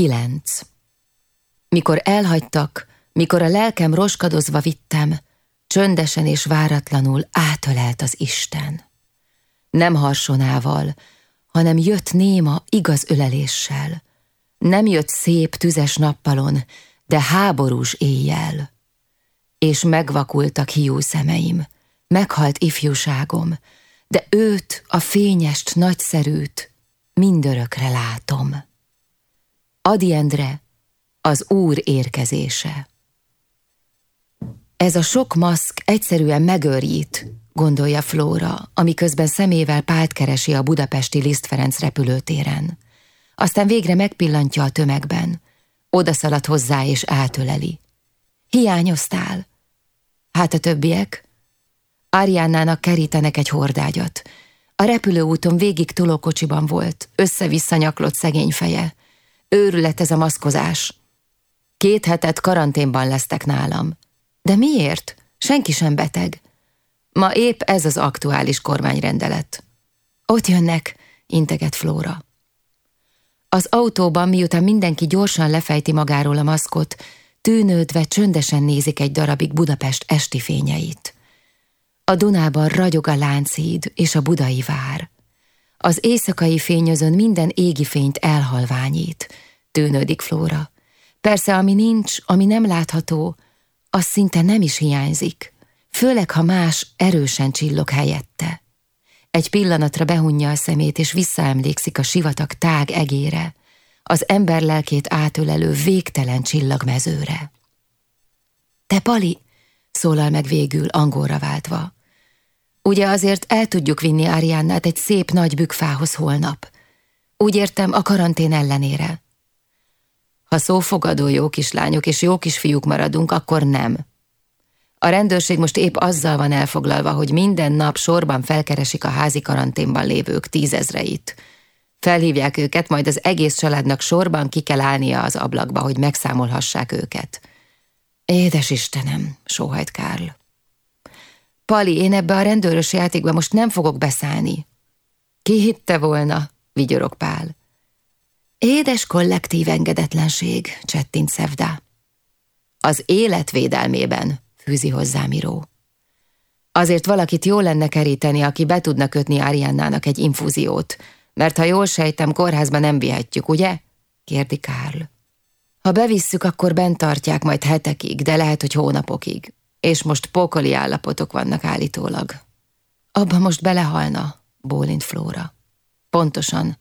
9. Mikor elhagytak, mikor a lelkem roskadozva vittem, csöndesen és váratlanul átölelt az Isten. Nem harsonával, hanem jött néma igaz öleléssel. Nem jött szép tüzes nappalon, de háborús éjjel. És megvakultak hiú szemeim, meghalt ifjúságom, de őt, a fényest, nagyszerűt mindörökre látom. Adi Endre, az Úr érkezése. Ez a sok maszk egyszerűen megőrít, gondolja Flóra, amiközben szemével pált keresi a budapesti Liszt Ferenc repülőtéren. Aztán végre megpillantja a tömegben. Oda hozzá és átöleli. Hiányoztál? Hát a többiek? Ariánnának kerítenek egy hordágyat. A repülőúton végig tulókocsiban volt, össze-vissza nyaklott szegény feje. Őrület ez a maszkozás. Két hetet karanténban lesztek nálam. De miért? Senki sem beteg. Ma épp ez az aktuális kormányrendelet. Ott jönnek, integet Flóra. Az autóban, miután mindenki gyorsan lefejti magáról a maszkot, tűnődve csöndesen nézik egy darabig Budapest esti fényeit. A Dunában ragyog a Lánchíd és a Budai vár. Az éjszakai fényözön minden égi fényt elhalványít, tűnődik Flóra. Persze, ami nincs, ami nem látható, az szinte nem is hiányzik, főleg ha más erősen csillog helyette. Egy pillanatra behunja a szemét, és visszaemlékszik a sivatag tág egére, az ember lelkét átölelő végtelen csillagmezőre. Te, Pali, szólal meg végül angolra váltva. Ugye azért el tudjuk vinni Ariannát egy szép nagy bükfához holnap. Úgy értem, a karantén ellenére. Ha szófogadó jó kislányok és jó kisfiúk maradunk, akkor nem. A rendőrség most épp azzal van elfoglalva, hogy minden nap sorban felkeresik a házi karanténban lévők tízezreit. Felhívják őket, majd az egész családnak sorban ki kell állnia az ablakba, hogy megszámolhassák őket. Édes Istenem, sóhajt Kárl. Pali, én ebbe a rendőrös játékba most nem fogok beszállni. Ki hitte volna, vigyorog Pál. Édes kollektív engedetlenség, csettint Szevda. Az életvédelmében, fűzi hozzá Miró. Azért valakit jó lenne keríteni, aki be tudna kötni Ariannának egy infúziót, mert ha jól sejtem, kórházba nem vihetjük, ugye? kérdi Kárl. Ha bevisszük, akkor bent tartják majd hetekig, de lehet, hogy hónapokig. És most pokoli állapotok vannak állítólag. Abba most belehalna, bólint Flóra. Pontosan,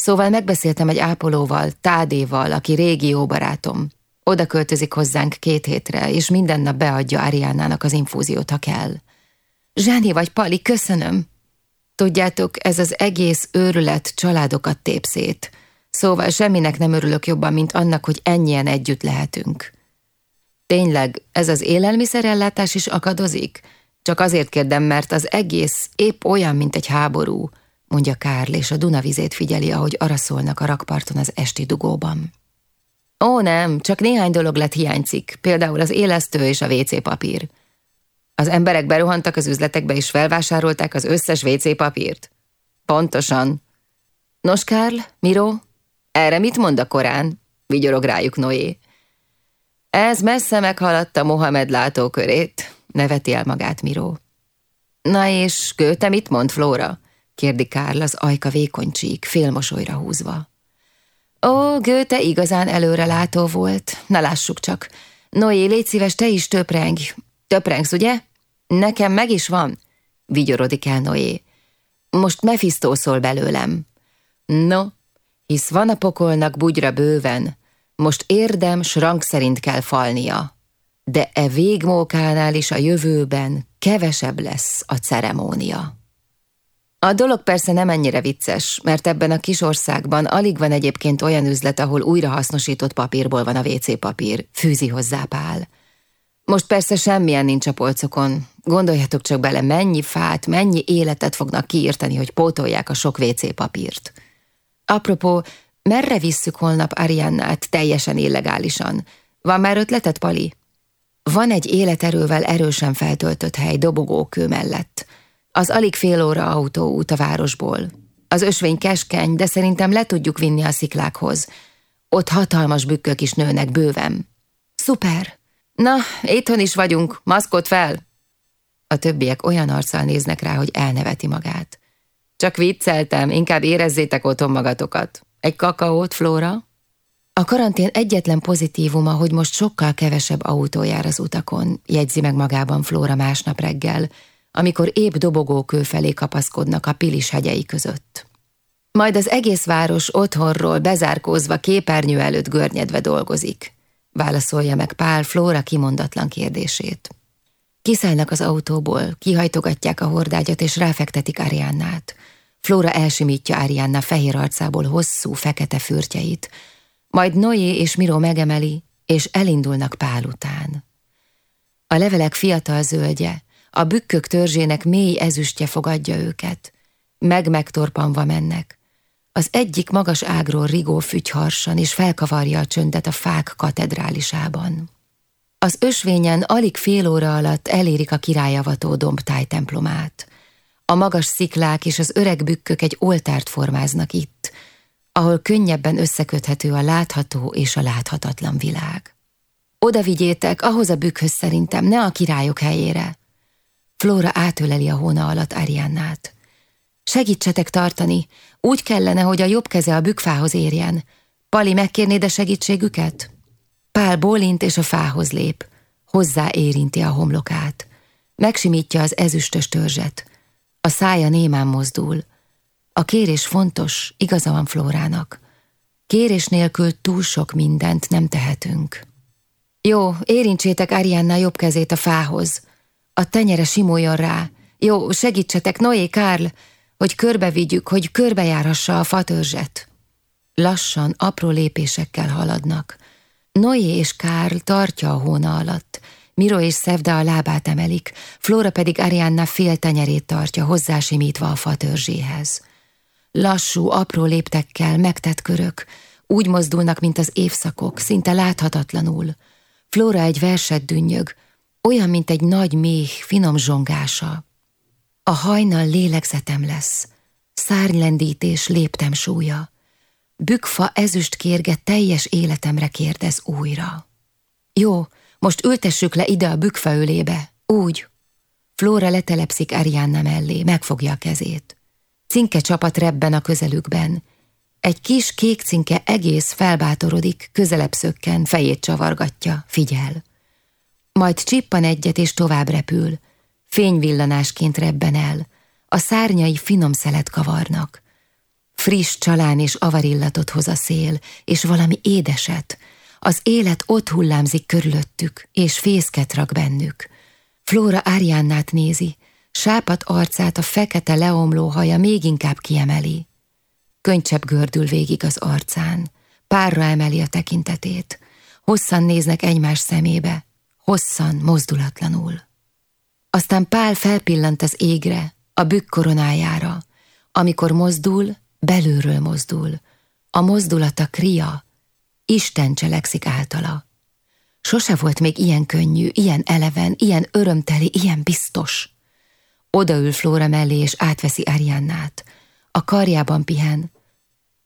Szóval megbeszéltem egy ápolóval, Tádéval, aki régi jó barátom. Oda költözik hozzánk két hétre, és minden nap beadja Ariánának az infúziót, ha kell. Zsáni vagy, Pali, köszönöm. Tudjátok, ez az egész őrület családokat tép szét. Szóval semminek nem örülök jobban, mint annak, hogy ennyien együtt lehetünk. Tényleg, ez az élelmiszerellátás is akadozik? Csak azért kérdem, mert az egész épp olyan, mint egy háború – mondja Kárl, és a Dunavizét figyeli, ahogy araszolnak a rakparton az esti dugóban. Ó, nem, csak néhány dolog lett hiányzik, például az élesztő és a WC papír. Az emberek beruhantak az üzletekbe és felvásárolták az összes WC papírt. Pontosan. Nos, Kárl, Miró, erre mit mond a Korán? Vigyorog rájuk Noé. Ez messze meghaladta Mohamed látókörét, neveti el magát Miró. Na és Kőte mit mond, Flóra? Kérdi Kárl az ajka vékony csík, félmosolyra húzva. Ó, Göte igazán előrelátó volt, ne lássuk csak. Noé, légy szíves, te is töpreng. Töprengsz, ugye? Nekem meg is van, vigyorodik el Noé. Most Mephisto szól belőlem. No, hisz van a pokolnak bugyra bőven, most érdem s rang szerint kell falnia. De e végmókánál is a jövőben kevesebb lesz a ceremónia. A dolog persze nem ennyire vicces, mert ebben a kis országban alig van egyébként olyan üzlet, ahol újrahasznosított papírból van a WC papír, fűzi hozzá Pál. Most persze semmilyen nincs a polcokon. Gondoljatok csak bele, mennyi fát, mennyi életet fognak kiírtani, hogy pótolják a sok WC papírt. Apropó, merre visszük holnap Ariannát teljesen illegálisan? Van már ötletet, Pali? Van egy életerővel erősen feltöltött hely dobogókő mellett – az alig fél óra autóút a városból. Az ösvény keskeny, de szerintem le tudjuk vinni a sziklákhoz. Ott hatalmas bükkök is nőnek bőven. Szuper! Na, itthon is vagyunk, maszkot fel! A többiek olyan arccal néznek rá, hogy elneveti magát. Csak vicceltem, inkább érezzétek otthon magatokat. Egy kakaót, Flóra? A karantén egyetlen pozitívuma, hogy most sokkal kevesebb autó jár az utakon, jegyzi meg magában Flóra másnap reggel, amikor épp dobogókő felé kapaszkodnak a Pilis hegyei között. Majd az egész város otthonról bezárkózva képernyő előtt görnyedve dolgozik, válaszolja meg Pál Flóra kimondatlan kérdését. Kiszállnak az autóból, kihajtogatják a hordágyat és ráfektetik Ariannát. Flóra elsimítja Arianna fehér arcából hosszú, fekete fürtjeit, majd Noé és Miro megemeli, és elindulnak Pál után. A levelek fiatal zöldje, a bükkök törzsének mély ezüstje fogadja őket. Meg-megtorpanva mennek. Az egyik magas ágról rigó fügyharsan, és felkavarja a csöndet a fák katedrálisában. Az ösvényen alig fél óra alatt elérik a királyavató dombtáj templomát. A magas sziklák és az öreg bükkök egy oltárt formáznak itt, ahol könnyebben összeköthető a látható és a láthatatlan világ. Oda vigyétek, ahhoz a bükkhöz szerintem, ne a királyok helyére. Flóra átöleli a hóna alatt Ariannát. Segítsetek tartani, úgy kellene, hogy a jobb keze a bükfához érjen. Pali, megkérnéd a segítségüket? Pál bólint és a fához lép. Hozzá érinti a homlokát. Megsimítja az ezüstös törzset. A szája némán mozdul. A kérés fontos, igaza van Flórának. Kérés nélkül túl sok mindent nem tehetünk. Jó, érintsétek Arianna jobb kezét a fához. A tenyere simuljon rá. Jó, segítsetek, Noé, Kárl, hogy körbevigyük, hogy körbejárhassa a fatörzset. Lassan, apró lépésekkel haladnak. Noé és Kárl tartja a hóna alatt. Miro és Szevda a lábát emelik, Flóra pedig Arianna fél tenyerét tartja, hozzásimítva a fatörzséhez. Lassú, apró léptekkel, megtett körök, úgy mozdulnak, mint az évszakok, szinte láthatatlanul. Flóra egy verset dünnyög, olyan, mint egy nagy méh, finom zsongása. A hajnal lélegzetem lesz, szárnylendítés léptem súlya. Bükfa ezüst kérge teljes életemre kérdez újra. Jó, most ültessük le ide a bükfa ölébe, úgy. Flóra letelepszik Arianna mellé, megfogja a kezét. Cinke csapat rebben a közelükben. Egy kis kék cinke egész felbátorodik, közelebb szökken, fejét csavargatja, figyel. Majd csippan egyet és tovább repül. Fényvillanásként rebben el. A szárnyai finom szelet kavarnak. Friss csalán és avarillatot hoz a szél, és valami édeset. Az élet ott hullámzik körülöttük, és fészket rak bennük. Flóra Árjánnát nézi, sápat arcát a fekete leomló haja még inkább kiemeli. Könycsebb gördül végig az arcán, párra emeli a tekintetét, hosszan néznek egymás szemébe, hosszan, mozdulatlanul. Aztán Pál felpillant az égre, a bükk koronájára, amikor mozdul, belülről mozdul, a mozdulata kria, Isten cselekszik általa. Sose volt még ilyen könnyű, ilyen eleven, ilyen örömteli, ilyen biztos. Odaül Flóra mellé, és átveszi Ariannát. A karjában pihen,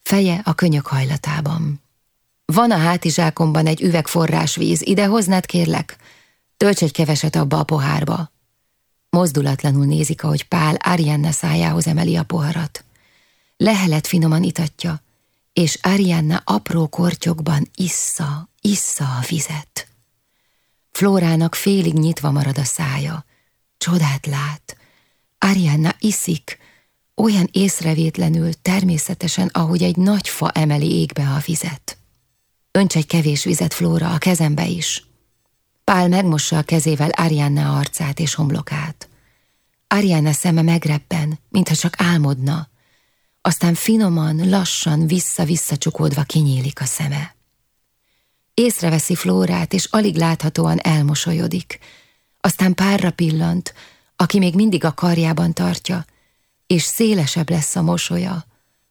feje a könyök hajlatában. Van a hátizsákomban egy üveg forrásvíz, ide hoznád kérlek? Tölts egy keveset abba a pohárba. Mozdulatlanul nézik, ahogy Pál Arianna szájához emeli a poharat. Lehelet finoman itatja, és Arianna apró kortyokban issza, issza a vizet. Flórának félig nyitva marad a szája. Csodát lát, Arianna iszik, olyan észrevétlenül, természetesen, ahogy egy nagy fa emeli égbe a vizet. Önts egy kevés vizet, Flóra, a kezembe is. Pál megmossa a kezével Arianna arcát és homlokát. Arianna szeme megrebben, mintha csak álmodna. Aztán finoman, lassan, vissza-vissza csukódva kinyílik a szeme. Észreveszi Flórát, és alig láthatóan elmosolyodik. Aztán párra pillant, aki még mindig a karjában tartja, és szélesebb lesz a mosolya,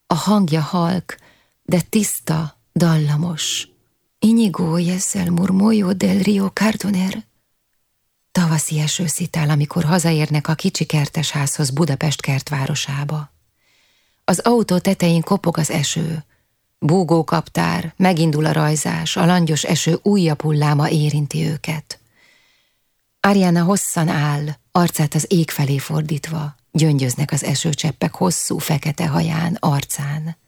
a hangja halk, de tiszta, dallamos. Inigo es el murmullo del río Cardoner. Tavaszi eső szitál, amikor hazaérnek a kicsi kertesházhoz Budapest kertvárosába. Az autó tetején kopog az eső. Búgókaptár, megindul a rajzás, a langyos eső újabb hulláma érinti őket. Ariana hosszan áll, arcát az ég felé fordítva, gyöngyöznek az esőcseppek hosszú, fekete haján, arcán.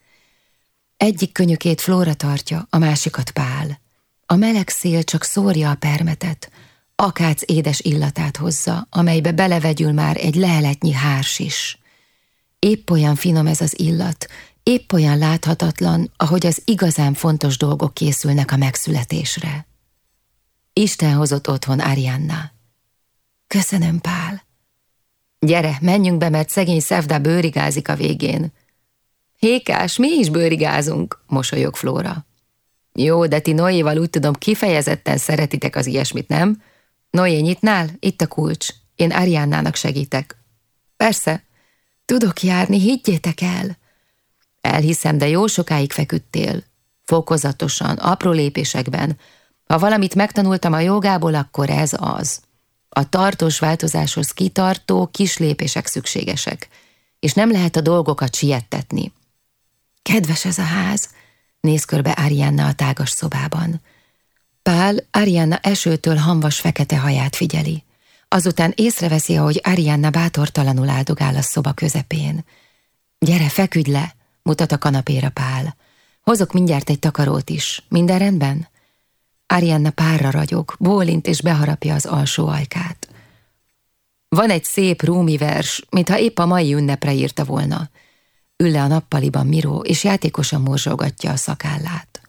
Egyik könyökét Flóra tartja, a másikat Pál. A meleg szél csak szórja a permetet, akác édes illatát hozza, amelybe belevegyül már egy leheletnyi hárs is. Épp olyan finom ez az illat, épp olyan láthatatlan, ahogy az igazán fontos dolgok készülnek a megszületésre. Isten hozott otthon Arianna. Köszönöm, Pál. Gyere, menjünk be, mert szegény Szevda bőrigázik a végén. Hékás, mi is bőrigázunk, mosolyog Flóra. Jó, de ti Noéval úgy tudom kifejezetten szeretitek az ilyesmit, nem? Noé, nyitnál? Itt a kulcs. Én Ariánnának segítek. Persze. Tudok járni, higgyétek el. Elhiszem, de jó sokáig feküdtél. Fokozatosan, apró lépésekben. Ha valamit megtanultam a jogából, akkor ez az. A tartós változáshoz kitartó kis lépések szükségesek, és nem lehet a dolgokat siettetni. Kedves ez a ház, néz körbe Arianna a tágas szobában. Pál Arianna esőtől hamvas fekete haját figyeli. Azután észreveszi, ahogy Arianna bátortalanul áldogál a szoba közepén. Gyere, feküdj le, mutat a kanapéra Pál. Hozok mindjárt egy takarót is. Minden rendben? Arianna párra ragyog, bólint és beharapja az alsó ajkát. Van egy szép rúmi vers, mintha épp a mai ünnepre írta volna. Ül le a nappaliban Miró, és játékosan morzsolgatja a szakállát.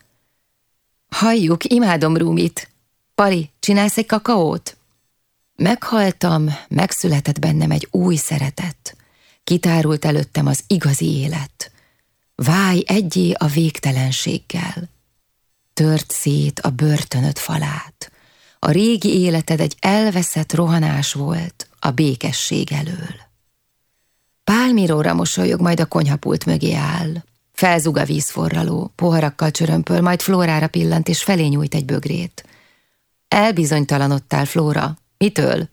Halljuk, imádom Rúmit. Pali, csinálsz egy kakaót? Meghaltam, megszületett bennem egy új szeretet. Kitárult előttem az igazi élet. Válj egyé a végtelenséggel. Tört szét a börtönöd falát. A régi életed egy elveszett rohanás volt a békesség elől. Pálmiróra mosolyog, majd a konyhapult mögé áll. Felzug a vízforraló, poharakkal csörömpöl, majd Flórára pillant, és felé nyújt egy bögrét. Elbizonytalanodtál, Flóra. Mitől?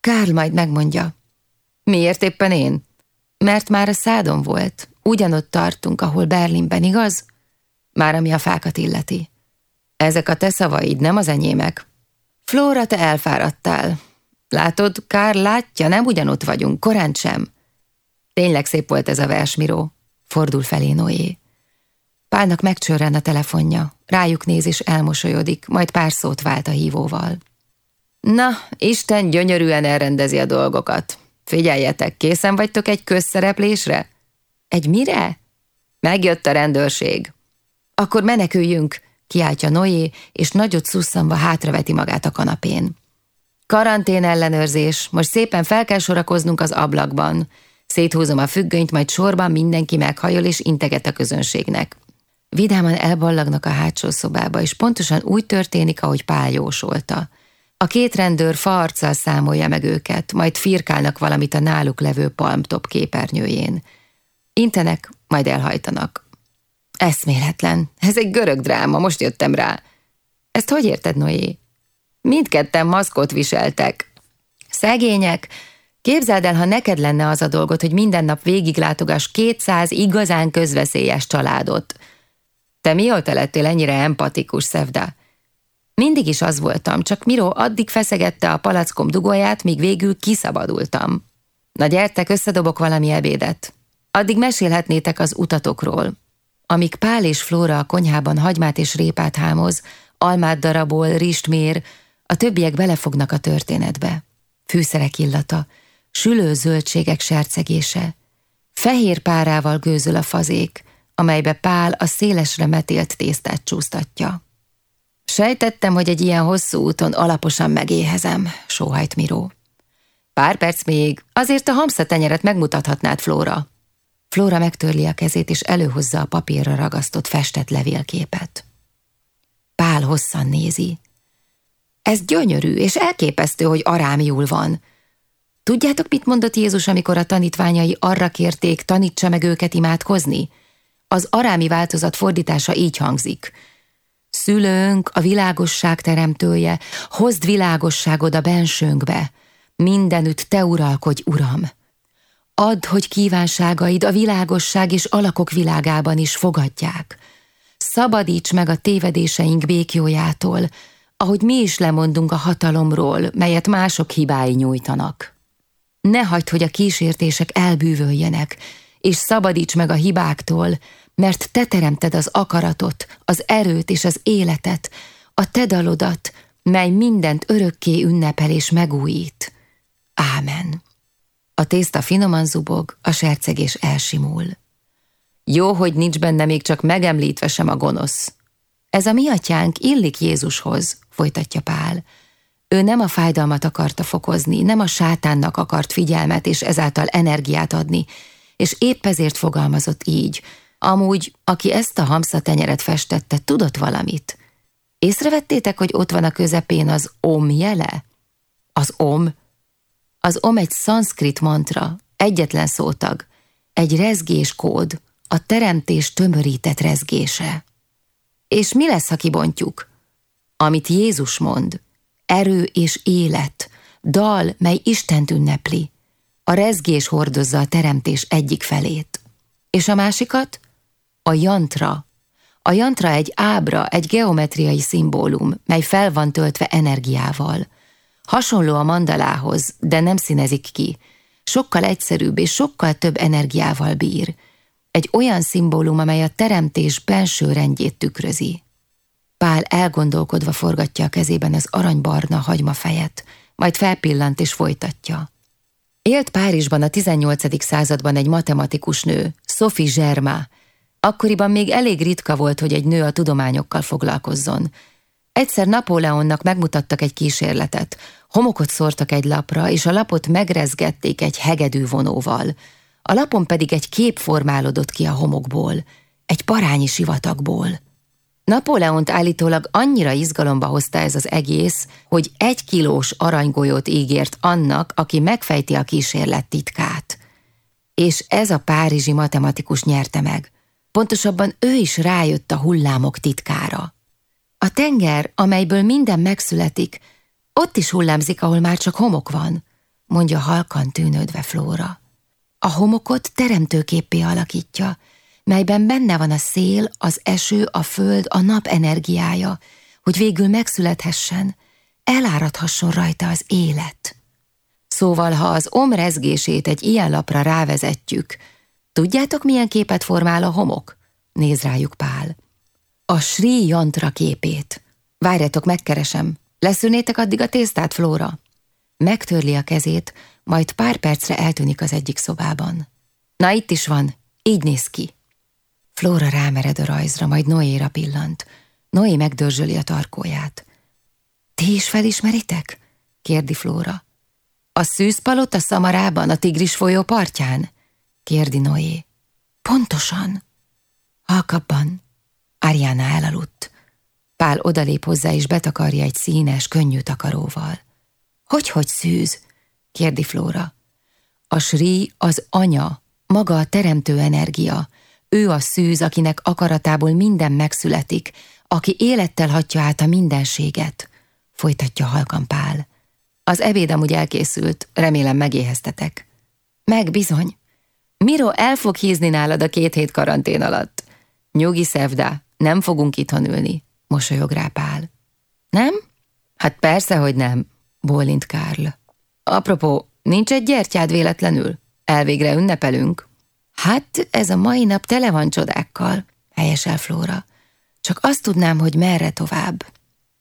Kárl majd megmondja. Miért éppen én? Mert már a szádon volt. Ugyanott tartunk, ahol Berlinben, igaz? Már ami a fákat illeti. Ezek a te szavaid, nem az enyémek. Flóra, te elfáradtál. Látod, Kár látja, nem ugyanott vagyunk, korán sem. Tényleg szép volt ez a vers, Miró. Fordul felé Noé. Pálnak megcsörren a telefonja, rájuk néz és elmosolyodik, majd pár szót vált a hívóval. Na, Isten gyönyörűen elrendezi a dolgokat. Figyeljetek, készen vagytok egy közszereplésre? Egy mire? Megjött a rendőrség. Akkor meneküljünk, kiáltja Noé, és nagyot szusszanva hátraveti magát a kanapén. Karantén ellenőrzés, most szépen fel kell sorakoznunk az ablakban. Széthúzom a függönyt, majd sorban mindenki meghajol és integet a közönségnek. Vidáman elballagnak a hátsó szobába, és pontosan úgy történik, ahogy Pál jósolta. A két rendőr farccal számolja meg őket, majd firkálnak valamit a náluk levő palmtop képernyőjén. Intenek, majd elhajtanak. Eszméletlen. Ez egy görög dráma, most jöttem rá. Ezt hogy érted, Noé? Mindketten maszkot viseltek. Szegények, Képzeld el, ha neked lenne az a dolgot, hogy minden nap végiglátogass 200 igazán közveszélyes családot. Te mióta lettél ennyire empatikus, Szevda? Mindig is az voltam, csak Miró addig feszegette a palackom dugóját, míg végül kiszabadultam. Na gyertek, összedobok valami ebédet. Addig mesélhetnétek az utatokról. Amíg Pál és Flóra a konyhában hagymát és répát hámoz, almát darabol, rist mér, a többiek belefognak a történetbe. Fűszerek illata, sülő zöldségek sercegése. Fehér párával gőzöl a fazék, amelybe Pál a szélesre metélt tésztát csúsztatja. Sejtettem, hogy egy ilyen hosszú úton alaposan megéhezem, sóhajt Miró. Pár perc még, azért a hamsza tenyeret megmutathatnád, Flóra. Flóra megtörli a kezét, és előhozza a papírra ragasztott festett levélképet. Pál hosszan nézi. Ez gyönyörű, és elképesztő, hogy arámiul van. Tudjátok, mit mondott Jézus, amikor a tanítványai arra kérték, tanítsa meg őket imádkozni? Az arámi változat fordítása így hangzik. Szülőnk, a világosság teremtője, hozd világosságod a bensőnkbe. Mindenütt te uralkodj, Uram. Add, hogy kívánságaid a világosság és alakok világában is fogadják. szabadíts meg a tévedéseink békjójától, ahogy mi is lemondunk a hatalomról, melyet mások hibái nyújtanak. Ne hagyd, hogy a kísértések elbűvöljenek, és szabadíts meg a hibáktól, mert te teremted az akaratot, az erőt és az életet, a te dalodat, mely mindent örökké ünnepel és megújít. Ámen. A tészta finoman zubog, a sercegés elsimul. Jó, hogy nincs benne még csak megemlítve sem a gonosz. Ez a mi atyánk illik Jézushoz, folytatja Pál. Ő nem a fájdalmat akarta fokozni, nem a sátánnak akart figyelmet és ezáltal energiát adni, és épp ezért fogalmazott így. Amúgy, aki ezt a hamsza tenyeret festette, tudott valamit. Észrevettétek, hogy ott van a közepén az om jele? Az om? Az om egy szanszkrit mantra, egyetlen szótag, egy rezgéskód, a teremtés tömörített rezgése. És mi lesz, ha kibontjuk? Amit Jézus mond, erő és élet, dal, mely Istent ünnepli, a rezgés hordozza a teremtés egyik felét. És a másikat? A jantra. A jantra egy ábra, egy geometriai szimbólum, mely fel van töltve energiával. Hasonló a mandalához, de nem színezik ki. Sokkal egyszerűbb és sokkal több energiával bír. Egy olyan szimbólum, amely a teremtés benső rendjét tükrözi. Pál elgondolkodva forgatja a kezében az aranybarna hagymafejet, majd felpillant és folytatja. Élt Párizsban a 18. században egy matematikus nő, Sophie Germain. Akkoriban még elég ritka volt, hogy egy nő a tudományokkal foglalkozzon. Egyszer Napóleonnak megmutattak egy kísérletet. Homokot szórtak egy lapra, és a lapot megrezgették egy hegedű vonóval. A lapon pedig egy kép formálódott ki a homokból, egy parányi sivatagból. Napóleont állítólag annyira izgalomba hozta ez az egész, hogy egy kilós aranygolyót ígért annak, aki megfejti a kísérlet titkát. És ez a párizsi matematikus nyerte meg. Pontosabban ő is rájött a hullámok titkára. A tenger, amelyből minden megszületik, ott is hullámzik, ahol már csak homok van, mondja halkan tűnődve Flóra. A homokot teremtőképpé alakítja, melyben benne van a szél, az eső, a föld, a nap energiája, hogy végül megszülethessen, eláradhasson rajta az élet. Szóval, ha az om rezgését egy ilyen lapra rávezetjük, tudjátok, milyen képet formál a homok? Néz rájuk Pál. A Sri Jantra képét. Várjatok, megkeresem. Leszűnétek addig a tésztát, Flóra? Megtörli a kezét, majd pár percre eltűnik az egyik szobában. Na itt is van, így néz ki. Flóra rámered a rajzra, majd Noéra pillant. Noé megdörzsöli a tarkóját. Ti is felismeritek? kérdi Flóra. A szűzpalot a szamarában, a tigris folyó partján? kérdi Noé. Pontosan. Halkabban. Ariana elaludt. Pál odalép hozzá és betakarja egy színes, könnyű takaróval. Hogy-hogy szűz? kérdi Flóra. A sri az anya, maga a teremtő energia, ő a szűz, akinek akaratából minden megszületik, aki élettel hatja át a mindenséget, folytatja halkan Pál. Az ebéd amúgy elkészült, remélem megéheztetek. Meg bizony. Miro el fog hízni nálad a két hét karantén alatt. Nyugi Szevda, nem fogunk itthon ülni, mosolyog rá Pál. Nem? Hát persze, hogy nem, bólint Kárl. Apropó, nincs egy gyertyád véletlenül? Elvégre ünnepelünk. Hát ez a mai nap tele van csodákkal, helyesel Flóra. Csak azt tudnám, hogy merre tovább.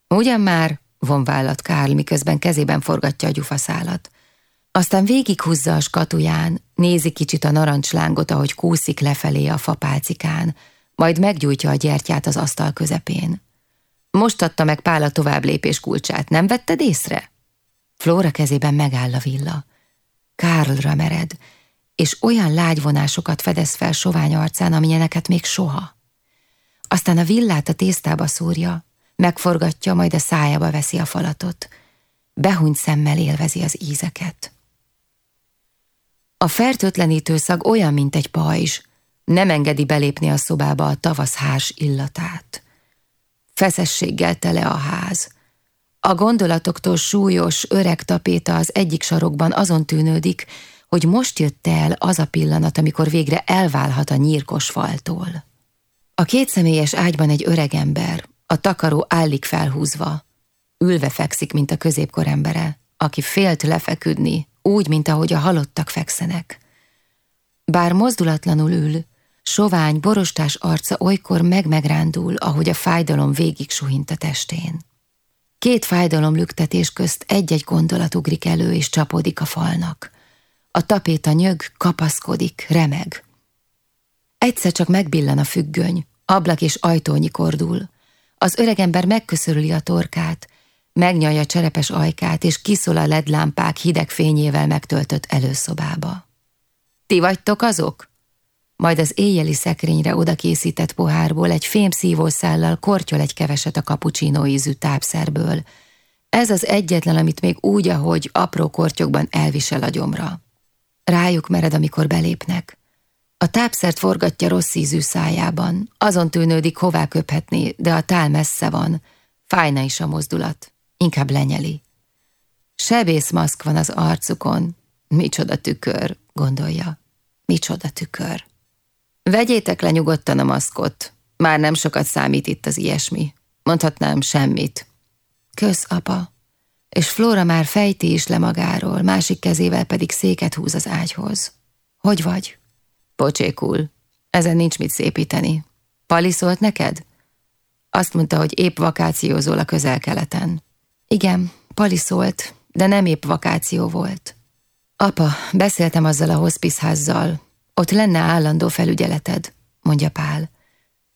Ugyan már, von vállat Kárl, miközben kezében forgatja a gyufaszálat. Aztán végighúzza a skatuján, nézi kicsit a narancslángot, ahogy kúszik lefelé a fapálcikán, majd meggyújtja a gyertyát az asztal közepén. Most adta meg Pál a tovább lépés kulcsát, nem vetted észre? Flóra kezében megáll a villa. Kárlra mered, és olyan lágyvonásokat fedez fel sovány arcán, amilyeneket még soha. Aztán a villát a tésztába szúrja, megforgatja, majd a szájába veszi a falatot. Behunyt szemmel élvezi az ízeket. A fertőtlenítő szag olyan, mint egy pajzs, nem engedi belépni a szobába a tavasz hárs illatát. Feszességgel tele a ház. A gondolatoktól súlyos, öreg tapéta az egyik sarokban azon tűnődik, hogy most jött el az a pillanat, amikor végre elválhat a nyírkos faltól. A kétszemélyes ágyban egy öreg ember, a takaró állik felhúzva. Ülve fekszik, mint a középkor embere, aki félt lefeküdni, úgy, mint ahogy a halottak fekszenek. Bár mozdulatlanul ül, sovány, borostás arca olykor meg-megrándul, ahogy a fájdalom végig suhint a testén. Két fájdalom lüktetés közt egy-egy gondolat ugrik elő és csapódik a falnak. A tapéta nyög, kapaszkodik, remeg. Egyszer csak megbillen a függöny, ablak és ajtónyi kordul. Az öregember megköszörüli a torkát, megnyalja cserepes ajkát, és kiszól a ledlámpák hideg fényével megtöltött előszobába. Ti vagytok azok? Majd az éjjeli szekrényre oda készített pohárból egy fém szívószállal kortyol egy keveset a kapucsinó ízű tápszerből. Ez az egyetlen, amit még úgy, ahogy apró kortyokban elvisel a gyomra. Rájuk mered, amikor belépnek. A tápszert forgatja rossz ízű szájában, azon tűnődik, hová köphetni, de a tál messze van, fájna is a mozdulat, inkább lenyeli. Sebészmaszk van az arcukon, micsoda tükör, gondolja, micsoda tükör. Vegyétek le nyugodtan a maszkot, már nem sokat számít itt az ilyesmi. Mondhatnám semmit. Kösz, apa. És Flóra már fejti is le magáról, másik kezével pedig széket húz az ágyhoz. Hogy vagy? Pocsékul. Ezen nincs mit szépíteni. Pali szólt neked? Azt mondta, hogy épp vakációzol a közel-keleten. Igen, Pali szólt, de nem épp vakáció volt. Apa, beszéltem azzal a hospiszházzal. Ott lenne állandó felügyeleted, mondja Pál.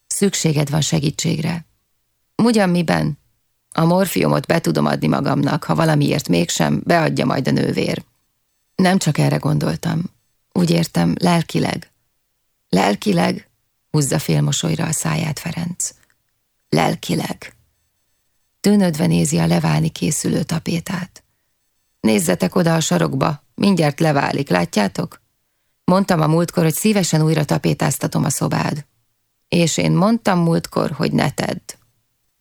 Szükséged van segítségre. Ugyan miben? A morfiumot be tudom adni magamnak, ha valamiért mégsem, beadja majd a nővér. Nem csak erre gondoltam. Úgy értem, lelkileg. Lelkileg? Húzza félmosolyra a száját Ferenc. Lelkileg. Tűnödve nézi a leválni készülő tapétát. Nézzetek oda a sarokba, mindjárt leválik, látjátok? Mondtam a múltkor, hogy szívesen újra tapétáztatom a szobád. És én mondtam múltkor, hogy ne tedd.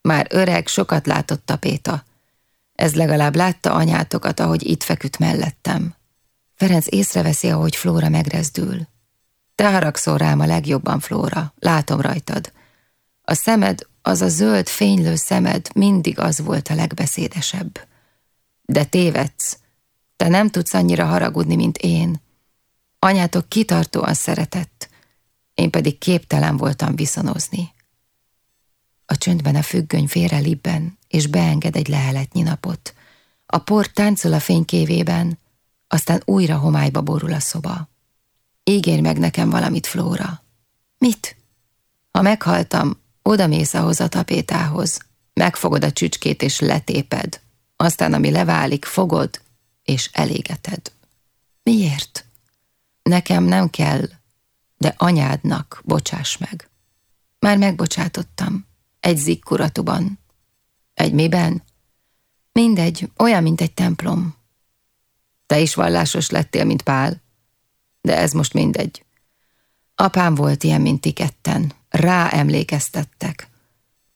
Már öreg, sokat látott tapéta. Ez legalább látta anyátokat, ahogy itt feküdt mellettem. Ferenc észreveszi, ahogy Flóra megrezdül. Te haragszol rám a legjobban, Flóra, látom rajtad. A szemed, az a zöld, fénylő szemed mindig az volt a legbeszédesebb. De tévedsz. Te nem tudsz annyira haragudni, mint én. Anyátok kitartóan szeretett, én pedig képtelen voltam viszonozni. A csöndben a függöny félre libben, és beenged egy leheletnyi napot. A por táncol a fénykévében, aztán újra homályba borul a szoba. Ígérj meg nekem valamit, Flóra. Mit? Ha meghaltam, oda mész ahhoz a tapétához, megfogod a csücskét és letéped, aztán ami leválik, fogod és elégeted. Miért? Nekem nem kell, de anyádnak bocsáss meg. Már megbocsátottam. Egy zikkuratuban. Egy miben? Mindegy, olyan, mint egy templom. Te is vallásos lettél, mint Pál. De ez most mindegy. Apám volt ilyen, mint ti ketten. Rá emlékeztettek.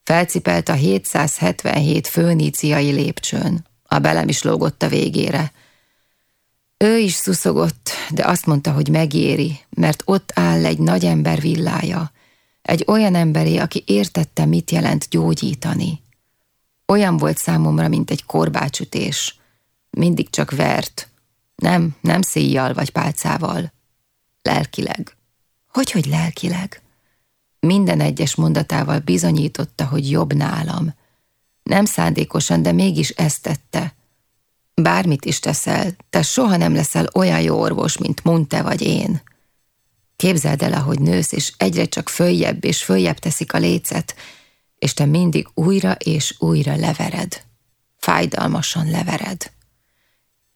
Felcipelt a 777 főníciai lépcsőn. A belem is lógott a végére. Ő is szuszogott, de azt mondta, hogy megéri, mert ott áll egy nagy ember villája, egy olyan emberé, aki értette, mit jelent gyógyítani. Olyan volt számomra, mint egy korbácsütés. Mindig csak vert. Nem, nem szíjjal vagy pálcával. Lelkileg. Hogy, hogy lelkileg? Minden egyes mondatával bizonyította, hogy jobb nálam. Nem szándékosan, de mégis ezt tette – Bármit is teszel, te soha nem leszel olyan jó orvos, mint Munte vagy én. Képzeld el, ahogy nősz, és egyre csak följebb és följebb teszik a lécet, és te mindig újra és újra levered. Fájdalmasan levered.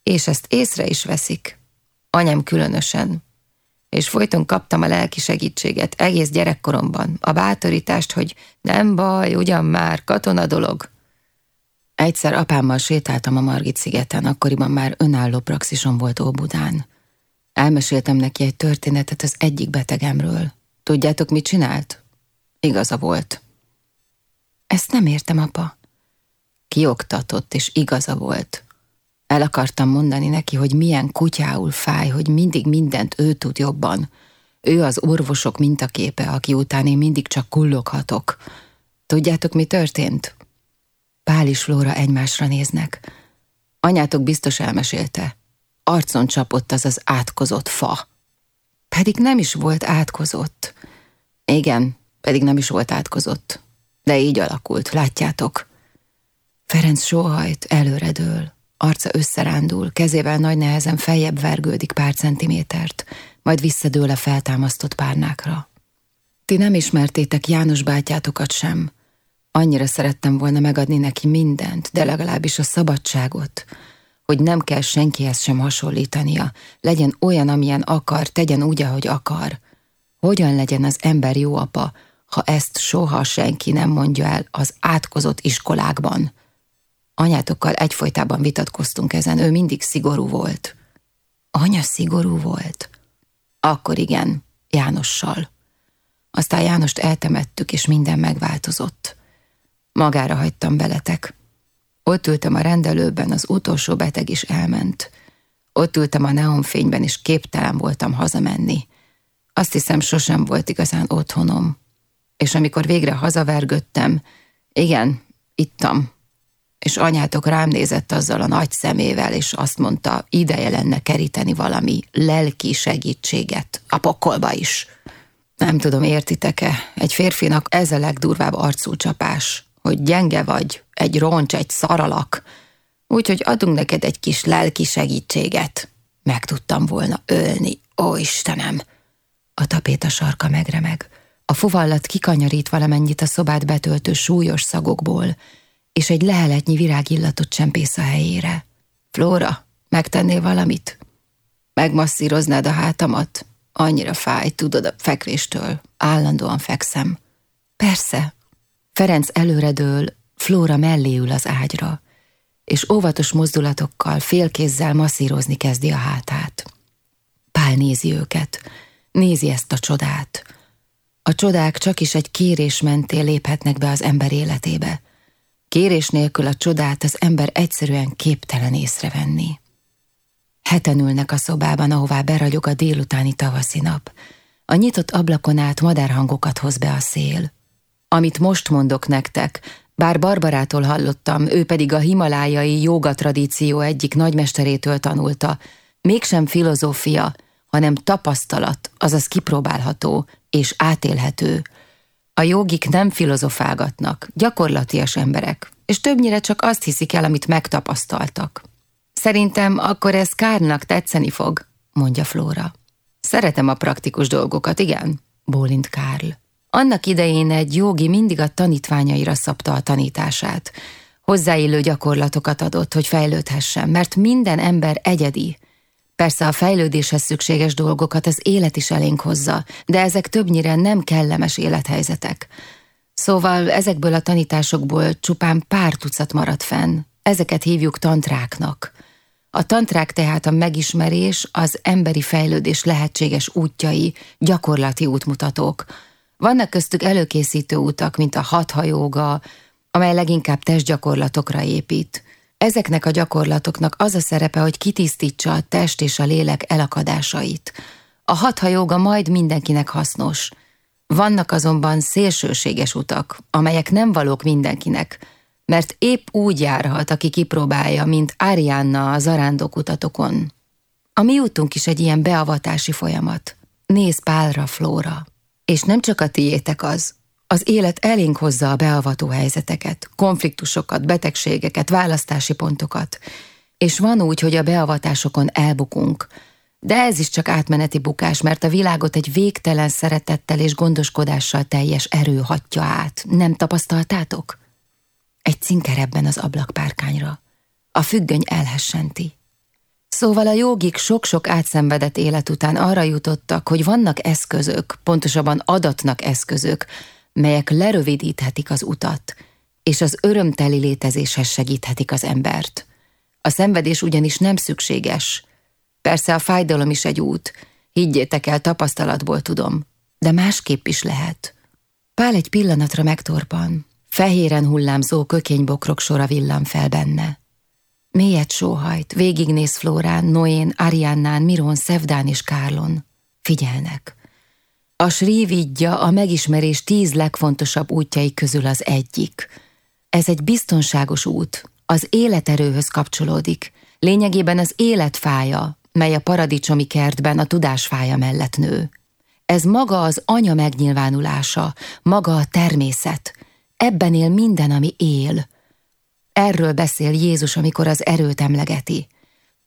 És ezt észre is veszik. Anyám különösen. És folyton kaptam a lelki segítséget egész gyerekkoromban, a bátorítást, hogy nem baj, ugyan már, katona dolog, Egyszer apámmal sétáltam a Margit szigeten, akkoriban már önálló praxisom volt Óbudán. Elmeséltem neki egy történetet az egyik betegemről. Tudjátok, mit csinált? Igaza volt. Ezt nem értem, apa. Kioktatott, és igaza volt. El akartam mondani neki, hogy milyen kutyául fáj, hogy mindig mindent ő tud jobban. Ő az orvosok mintaképe, aki után én mindig csak kulloghatok. Tudjátok, mi történt? Pál és Flóra egymásra néznek. Anyátok biztos elmesélte. Arcon csapott az az átkozott fa. Pedig nem is volt átkozott. Igen, pedig nem is volt átkozott. De így alakult, látjátok. Ferenc sóhajt, előredől, arca összerándul, kezével nagy nehezen feljebb vergődik pár centimétert, majd visszadől a feltámasztott párnákra. Ti nem ismertétek János bátyátokat sem. Annyira szerettem volna megadni neki mindent, de legalábbis a szabadságot, hogy nem kell senkihez sem hasonlítania, legyen olyan, amilyen akar, tegyen úgy, ahogy akar. Hogyan legyen az ember jó apa, ha ezt soha senki nem mondja el az átkozott iskolákban? Anyátokkal egyfolytában vitatkoztunk ezen, ő mindig szigorú volt. Anya szigorú volt? Akkor igen, Jánossal. Aztán Jánost eltemettük, és minden megváltozott. Magára hagytam beletek. Ott ültem a rendelőben, az utolsó beteg is elment. Ott ültem a neonfényben, és képtelen voltam hazamenni. Azt hiszem, sosem volt igazán otthonom. És amikor végre hazavergöttem, igen, ittam, és anyátok rám nézett azzal a nagy szemével, és azt mondta, ideje lenne keríteni valami lelki segítséget, a pokolba is. Nem tudom, értitek-e, egy férfinak ez a legdurvább arcúcsapás, hogy gyenge vagy, egy roncs, egy szaralak, úgyhogy adunk neked egy kis lelki segítséget. Meg tudtam volna ölni, ó Istenem! A tapéta sarka megremeg. A fuvallat kikanyarít valamennyit a szobát betöltő súlyos szagokból, és egy leheletnyi virágillatot csempész a helyére. Flóra, megtennél valamit? Megmasszíroznád a hátamat? Annyira fáj, tudod, a fekvéstől. Állandóan fekszem. Persze. Ferenc előredől, Flóra mellé ül az ágyra, és óvatos mozdulatokkal félkézzel masszírozni kezdi a hátát. Pál nézi őket, nézi ezt a csodát. A csodák csak is egy kérés mentén léphetnek be az ember életébe. Kérés nélkül a csodát az ember egyszerűen képtelen észrevenni. Heten ülnek a szobában, ahová beragyog a délutáni tavaszi nap. A nyitott ablakon át madárhangokat hoz be a szél. Amit most mondok nektek, bár Barbarától hallottam, ő pedig a himalájai joga tradíció egyik nagymesterétől tanulta, mégsem filozófia, hanem tapasztalat, azaz kipróbálható és átélhető, a jogik nem filozofálgatnak, gyakorlatias emberek, és többnyire csak azt hiszik el, amit megtapasztaltak. Szerintem akkor ez Kárnak tetszeni fog, mondja Flóra. Szeretem a praktikus dolgokat, igen, bólint Kárl. Annak idején egy jogi mindig a tanítványaira szabta a tanítását. Hozzáillő gyakorlatokat adott, hogy fejlődhessen, mert minden ember egyedi, Persze a fejlődéshez szükséges dolgokat az élet is elénk hozza, de ezek többnyire nem kellemes élethelyzetek. Szóval ezekből a tanításokból csupán pár tucat maradt fenn. Ezeket hívjuk tantráknak. A tantrák tehát a megismerés, az emberi fejlődés lehetséges útjai, gyakorlati útmutatók. Vannak köztük előkészítő utak, mint a hathajóga, amely leginkább testgyakorlatokra épít – Ezeknek a gyakorlatoknak az a szerepe, hogy kitisztítsa a test és a lélek elakadásait. A hatha joga majd mindenkinek hasznos. Vannak azonban szélsőséges utak, amelyek nem valók mindenkinek, mert épp úgy járhat, aki kipróbálja, mint Arianna a zarándok utatokon. A mi útunk is egy ilyen beavatási folyamat. Néz Pálra, Flóra. És nem csak a tiétek az, az élet elénk hozza a beavató helyzeteket, konfliktusokat, betegségeket, választási pontokat, és van úgy, hogy a beavatásokon elbukunk, de ez is csak átmeneti bukás, mert a világot egy végtelen szeretettel és gondoskodással teljes erő hatja át. Nem tapasztaltátok? Egy cinker ebben az ablakpárkányra. A függöny elhessenti. Szóval a jogik sok-sok átszenvedett élet után arra jutottak, hogy vannak eszközök, pontosabban adatnak eszközök, melyek lerövidíthetik az utat, és az örömteli létezéshez segíthetik az embert. A szenvedés ugyanis nem szükséges. Persze a fájdalom is egy út, higgyétek el, tapasztalatból tudom, de másképp is lehet. Pál egy pillanatra megtorpan, fehéren hullámzó kökénybokrok sora villan fel benne. Mélyet sóhajt, végignéz Flórán, Noén, Ariannán, Miron, Szevdán és Kárlon. Figyelnek. A Srividya a megismerés tíz legfontosabb útjai közül az egyik. Ez egy biztonságos út, az életerőhöz kapcsolódik, lényegében az életfája, mely a paradicsomi kertben a tudásfája mellett nő. Ez maga az anya megnyilvánulása, maga a természet. Ebben él minden, ami él. Erről beszél Jézus, amikor az erőt emlegeti.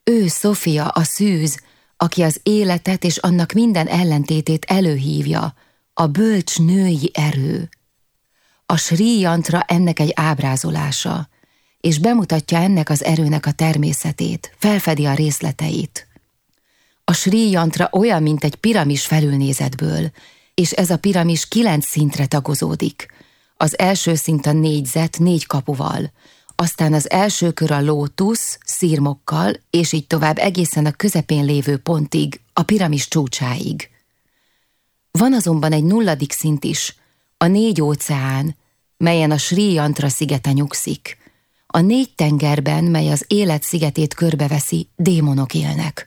Ő, Sofia, a szűz, aki az életet és annak minden ellentétét előhívja, a bölcs női erő. A Sri Yantra ennek egy ábrázolása, és bemutatja ennek az erőnek a természetét, felfedi a részleteit. A Sri Yantra olyan, mint egy piramis felülnézetből, és ez a piramis kilenc szintre tagozódik. Az első szint a négyzet négy kapuval, aztán az első kör a lótusz, szírmokkal, és így tovább egészen a közepén lévő pontig, a piramis csúcsáig. Van azonban egy nulladik szint is, a négy óceán, melyen a Sri Yantra szigete nyugszik. A négy tengerben, mely az élet szigetét körbeveszi, démonok élnek.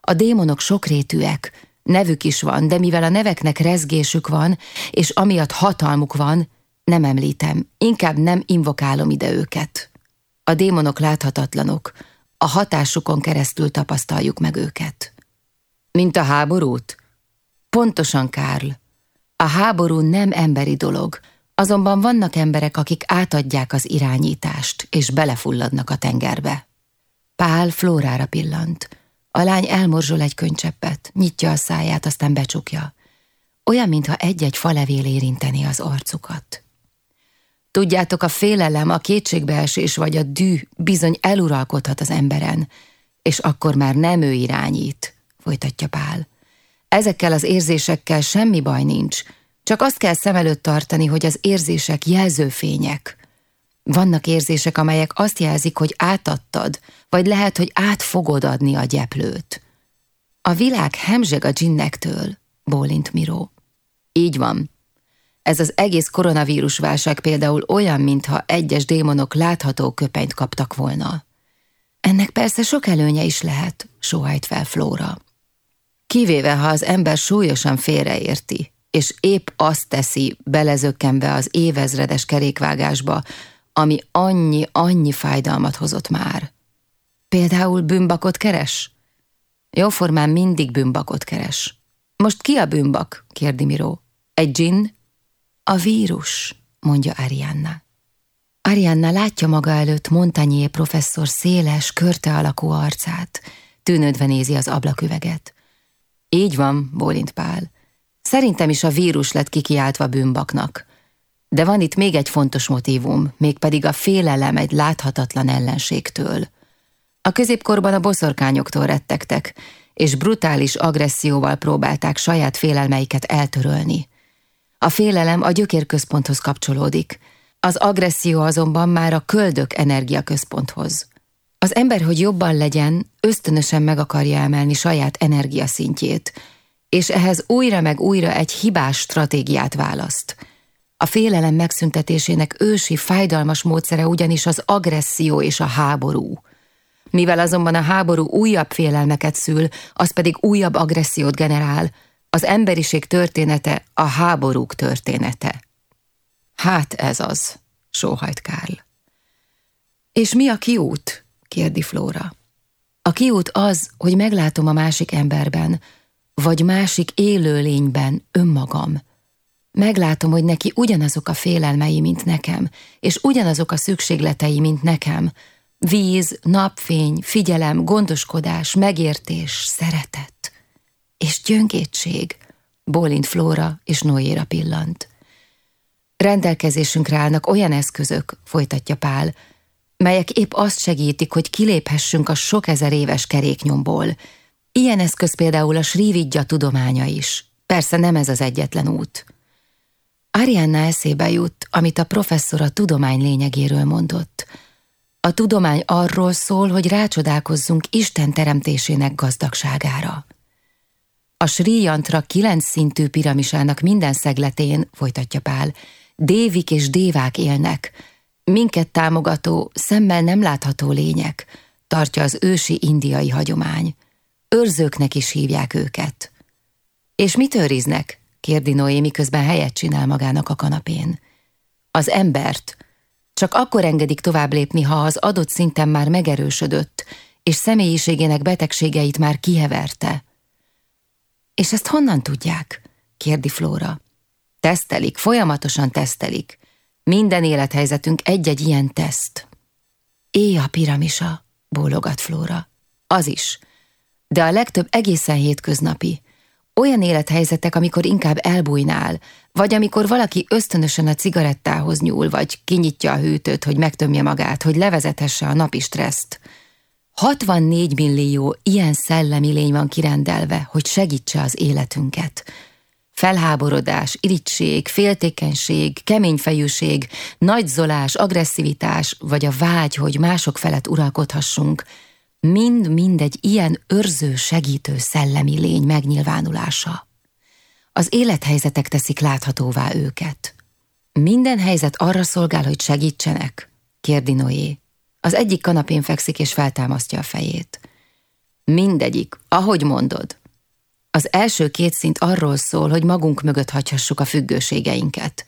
A démonok sokrétűek, nevük is van, de mivel a neveknek rezgésük van, és amiatt hatalmuk van, nem említem, inkább nem invokálom ide őket. A démonok láthatatlanok, a hatásukon keresztül tapasztaljuk meg őket. Mint a háborút? Pontosan, Kárl. A háború nem emberi dolog, azonban vannak emberek, akik átadják az irányítást, és belefulladnak a tengerbe. Pál Flórára pillant. A lány elmorzsol egy könycseppet, nyitja a száját, aztán becsukja. Olyan, mintha egy-egy falevél érinteni az arcukat. Tudjátok, a félelem, a kétségbeesés vagy a dű bizony eluralkodhat az emberen, és akkor már nem ő irányít, folytatja Pál. Ezekkel az érzésekkel semmi baj nincs, csak azt kell szem előtt tartani, hogy az érzések jelzőfények. Vannak érzések, amelyek azt jelzik, hogy átadtad, vagy lehet, hogy át fogod adni a gyeplőt. A világ hemzseg a dzsinnektől, bólint Miró. Így van, ez az egész koronavírus válság például olyan, mintha egyes démonok látható köpenyt kaptak volna. Ennek persze sok előnye is lehet, sóhajt fel Flóra. Kivéve, ha az ember súlyosan félreérti, és épp azt teszi, belezökkenve az évezredes kerékvágásba, ami annyi-annyi fájdalmat hozott már. Például bűnbakot keres? Jóformán mindig bűnbakot keres. Most ki a bűnbak? kérdi Miró. Egy dzsinn? A vírus, mondja Arianna. Arianna látja maga előtt Montagnier professzor széles, körte alakú arcát, tűnődve nézi az ablaküveget. Így van, bólint Pál. Szerintem is a vírus lett kikiáltva bűnbaknak. De van itt még egy fontos motívum, mégpedig a félelem egy láthatatlan ellenségtől. A középkorban a boszorkányoktól rettegtek, és brutális agresszióval próbálták saját félelmeiket eltörölni. A félelem a gyökérközponthoz kapcsolódik, az agresszió azonban már a köldök energiaközponthoz. Az ember, hogy jobban legyen, ösztönösen meg akarja emelni saját energiaszintjét, és ehhez újra meg újra egy hibás stratégiát választ. A félelem megszüntetésének ősi, fájdalmas módszere ugyanis az agresszió és a háború. Mivel azonban a háború újabb félelmeket szül, az pedig újabb agressziót generál, az emberiség története a háborúk története. Hát ez az, sóhajt Kárl. És mi a kiút? kérdi Flóra. A kiút az, hogy meglátom a másik emberben, vagy másik élőlényben önmagam. Meglátom, hogy neki ugyanazok a félelmei, mint nekem, és ugyanazok a szükségletei, mint nekem. Víz, napfény, figyelem, gondoskodás, megértés, szeretet és gyöngétség, bólint Flóra és Noéra pillant. Rendelkezésünkre állnak olyan eszközök, folytatja Pál, melyek épp azt segítik, hogy kiléphessünk a sok ezer éves keréknyomból. Ilyen eszköz például a Srividya tudománya is. Persze nem ez az egyetlen út. Arianna eszébe jut, amit a professzor a tudomány lényegéről mondott. A tudomány arról szól, hogy rácsodálkozzunk Isten teremtésének gazdagságára. A Sri Yantra kilenc szintű piramisának minden szegletén, folytatja Pál, dévik és dévák élnek, minket támogató, szemmel nem látható lények, tartja az ősi indiai hagyomány. Őrzőknek is hívják őket. És mit őriznek? kérdi Noé, miközben helyet csinál magának a kanapén. Az embert csak akkor engedik tovább lépni, ha az adott szinten már megerősödött, és személyiségének betegségeit már kiheverte. És ezt honnan tudják? kérdi Flóra. Tesztelik, folyamatosan tesztelik. Minden élethelyzetünk egy-egy ilyen teszt. Éj a piramisa, bólogat Flóra. Az is. De a legtöbb egészen hétköznapi. Olyan élethelyzetek, amikor inkább elbújnál, vagy amikor valaki ösztönösen a cigarettához nyúl, vagy kinyitja a hűtőt, hogy megtömje magát, hogy levezethesse a napi stresszt. 64 millió ilyen szellemi lény van kirendelve, hogy segítse az életünket. Felháborodás, irigység, féltékenység, keményfejűség, nagyzolás, agresszivitás, vagy a vágy, hogy mások felett uralkodhassunk, mind-mind egy ilyen őrző, segítő szellemi lény megnyilvánulása. Az élethelyzetek teszik láthatóvá őket. Minden helyzet arra szolgál, hogy segítsenek? kérdi Noé. Az egyik kanapén fekszik és feltámasztja a fejét. Mindegyik, ahogy mondod. Az első két szint arról szól, hogy magunk mögött hagyhassuk a függőségeinket.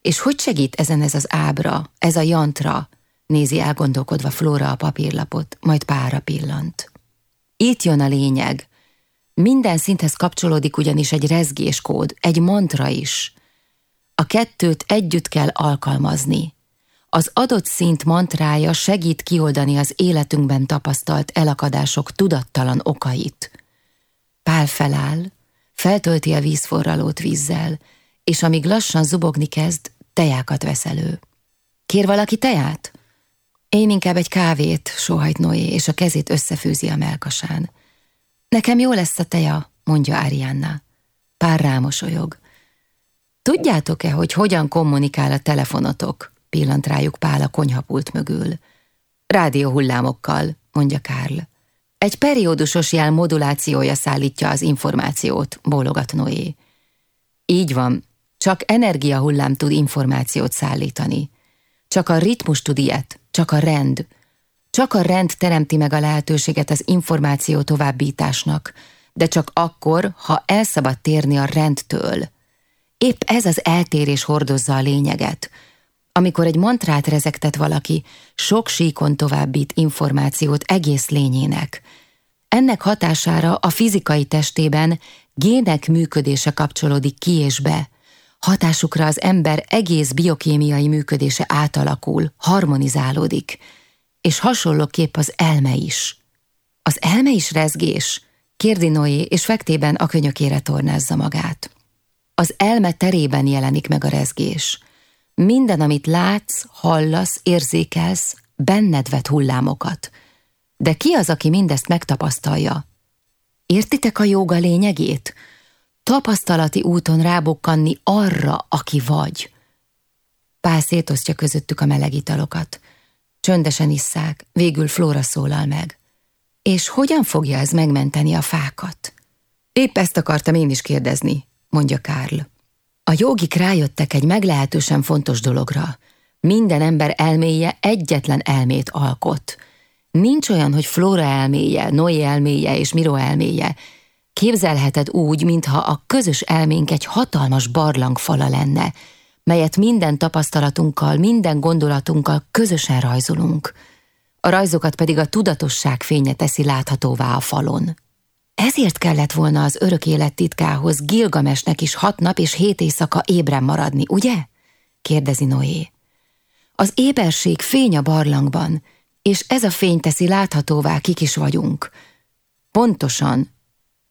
És hogy segít ezen ez az ábra, ez a jantra, nézi elgondolkodva Flóra a papírlapot, majd pára pillant. Itt jön a lényeg. Minden szinthez kapcsolódik ugyanis egy rezgéskód, egy mantra is. A kettőt együtt kell alkalmazni. Az adott szint mantrája segít kioldani az életünkben tapasztalt elakadások tudattalan okait. Pál feláll, feltölti a vízforralót vízzel, és amíg lassan zubogni kezd, tejákat vesz elő. Kér valaki teját? Én inkább egy kávét, sóhajt Noé, és a kezét összefűzi a melkasán. Nekem jó lesz a teja, mondja Arianna. Pár rámosolyog. Tudjátok-e, hogy hogyan kommunikál a telefonotok? Pillant rájuk Pál a konyhapult mögül. Rádióhullámokkal, mondja Karl. Egy periódusos jel modulációja szállítja az információt, bólogat Noé. Így van, csak energiahullám tud információt szállítani. Csak a ritmus tud ilyet, csak a rend. Csak a rend teremti meg a lehetőséget az információ továbbításnak, de csak akkor, ha elszabad térni a rendtől. Épp ez az eltérés hordozza a lényeget. Amikor egy mantrát rezektet valaki, sok síkon továbbít információt egész lényének. Ennek hatására a fizikai testében gének működése kapcsolódik ki és be, hatásukra az ember egész biokémiai működése átalakul, harmonizálódik, és hasonlóképp az elme is. Az elme is rezgés? Kérdi Noé, és fektében a könyökére tornázza magát. Az elme terében jelenik meg a rezgés. Minden, amit látsz, hallasz, érzékelsz, benned vet hullámokat. De ki az, aki mindezt megtapasztalja? Értitek a joga lényegét? tapasztalati úton rábukkanni arra, aki vagy. Pál szétosztja közöttük a meleg italokat. Csöndesen isszák, végül Flóra szólal meg. És hogyan fogja ez megmenteni a fákat? Épp ezt akartam én is kérdezni, mondja Karl. A jogik rájöttek egy meglehetősen fontos dologra. Minden ember elméje egyetlen elmét alkot. Nincs olyan, hogy Flóra elméje, Noé elméje és Miro elméje, Képzelheted úgy, mintha a közös elménk egy hatalmas barlangfala lenne, melyet minden tapasztalatunkkal, minden gondolatunkkal közösen rajzolunk. A rajzokat pedig a tudatosság fénye teszi láthatóvá a falon. Ezért kellett volna az örök élet titkához Gilgamesnek is hat nap és hét éjszaka ébren maradni, ugye? kérdezi Noé. Az éberség fény a barlangban, és ez a fény teszi láthatóvá, kik is vagyunk. Pontosan,